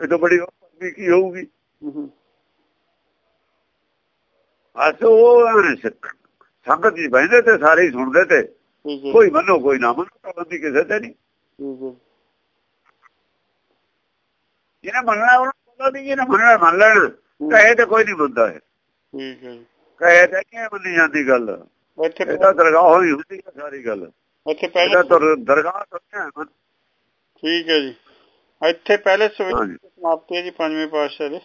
Speaker 2: ਇਹ ਤੋਂ ਬੜੀ ਹੋਰ ਕੀ ਹੋਊਗੀ?
Speaker 1: ਹੂੰ।
Speaker 2: ਅਸ ਉਹ ਸਿੱਖ- ਸੰਗਤ ਜੀ ਬਹਿੰਦੇ ਤੇ ਸਾਰੇ ਹੀ ਸੁਣਦੇ ਤੇ ਕੋਈ ਮੰਨੋ ਕੋਈ ਨਾ ਮੰਨੋ ਪਾਬੰਦੀ ਕਿਸੇ ਤੇ ਨਹੀਂ। ਜਿਹਨੇ ਮੰਨਣਾ ਉਹਨੂੰ ਪਤਾ ਨਹੀਂ ਜਿਹਨੇ ਮੰਨਣਾ ਮੰਨ ਲੈਣ। ਕਹੇ ਤੇ ਕੋਈ ਨਹੀਂ ਮੰਨਦਾ ਹੈ ਕਹੇ ਤੇ ਨਹੀਂ ਮੰਨੀ ਜਾਂਦੀ ਗੱਲ।
Speaker 1: ਇੱਥੇ
Speaker 2: ਇਹ ਤਾਂ ਦਰਗਾਹ ਹੋਈ ਹੁੰਦੀ ਹੈ ਸਾਰੀ ਗੱਲ।
Speaker 1: ਇੱਥੇ
Speaker 2: ਇਹਦਾ
Speaker 1: ਪਹਿਲੇ
Speaker 2: ਦਰਗਾਹ ਹੈ
Speaker 1: ਠੀਕ ਹੈ ਜੀ। ਇੱਥੇ ਪਹਿਲੇ ਸਵੇਰ ਸਮਾਪਤੀ ਹੈ ਜੀ ਪੰਜਵੇਂ ਪਾਤਸ਼ਾਹ ਦੇ।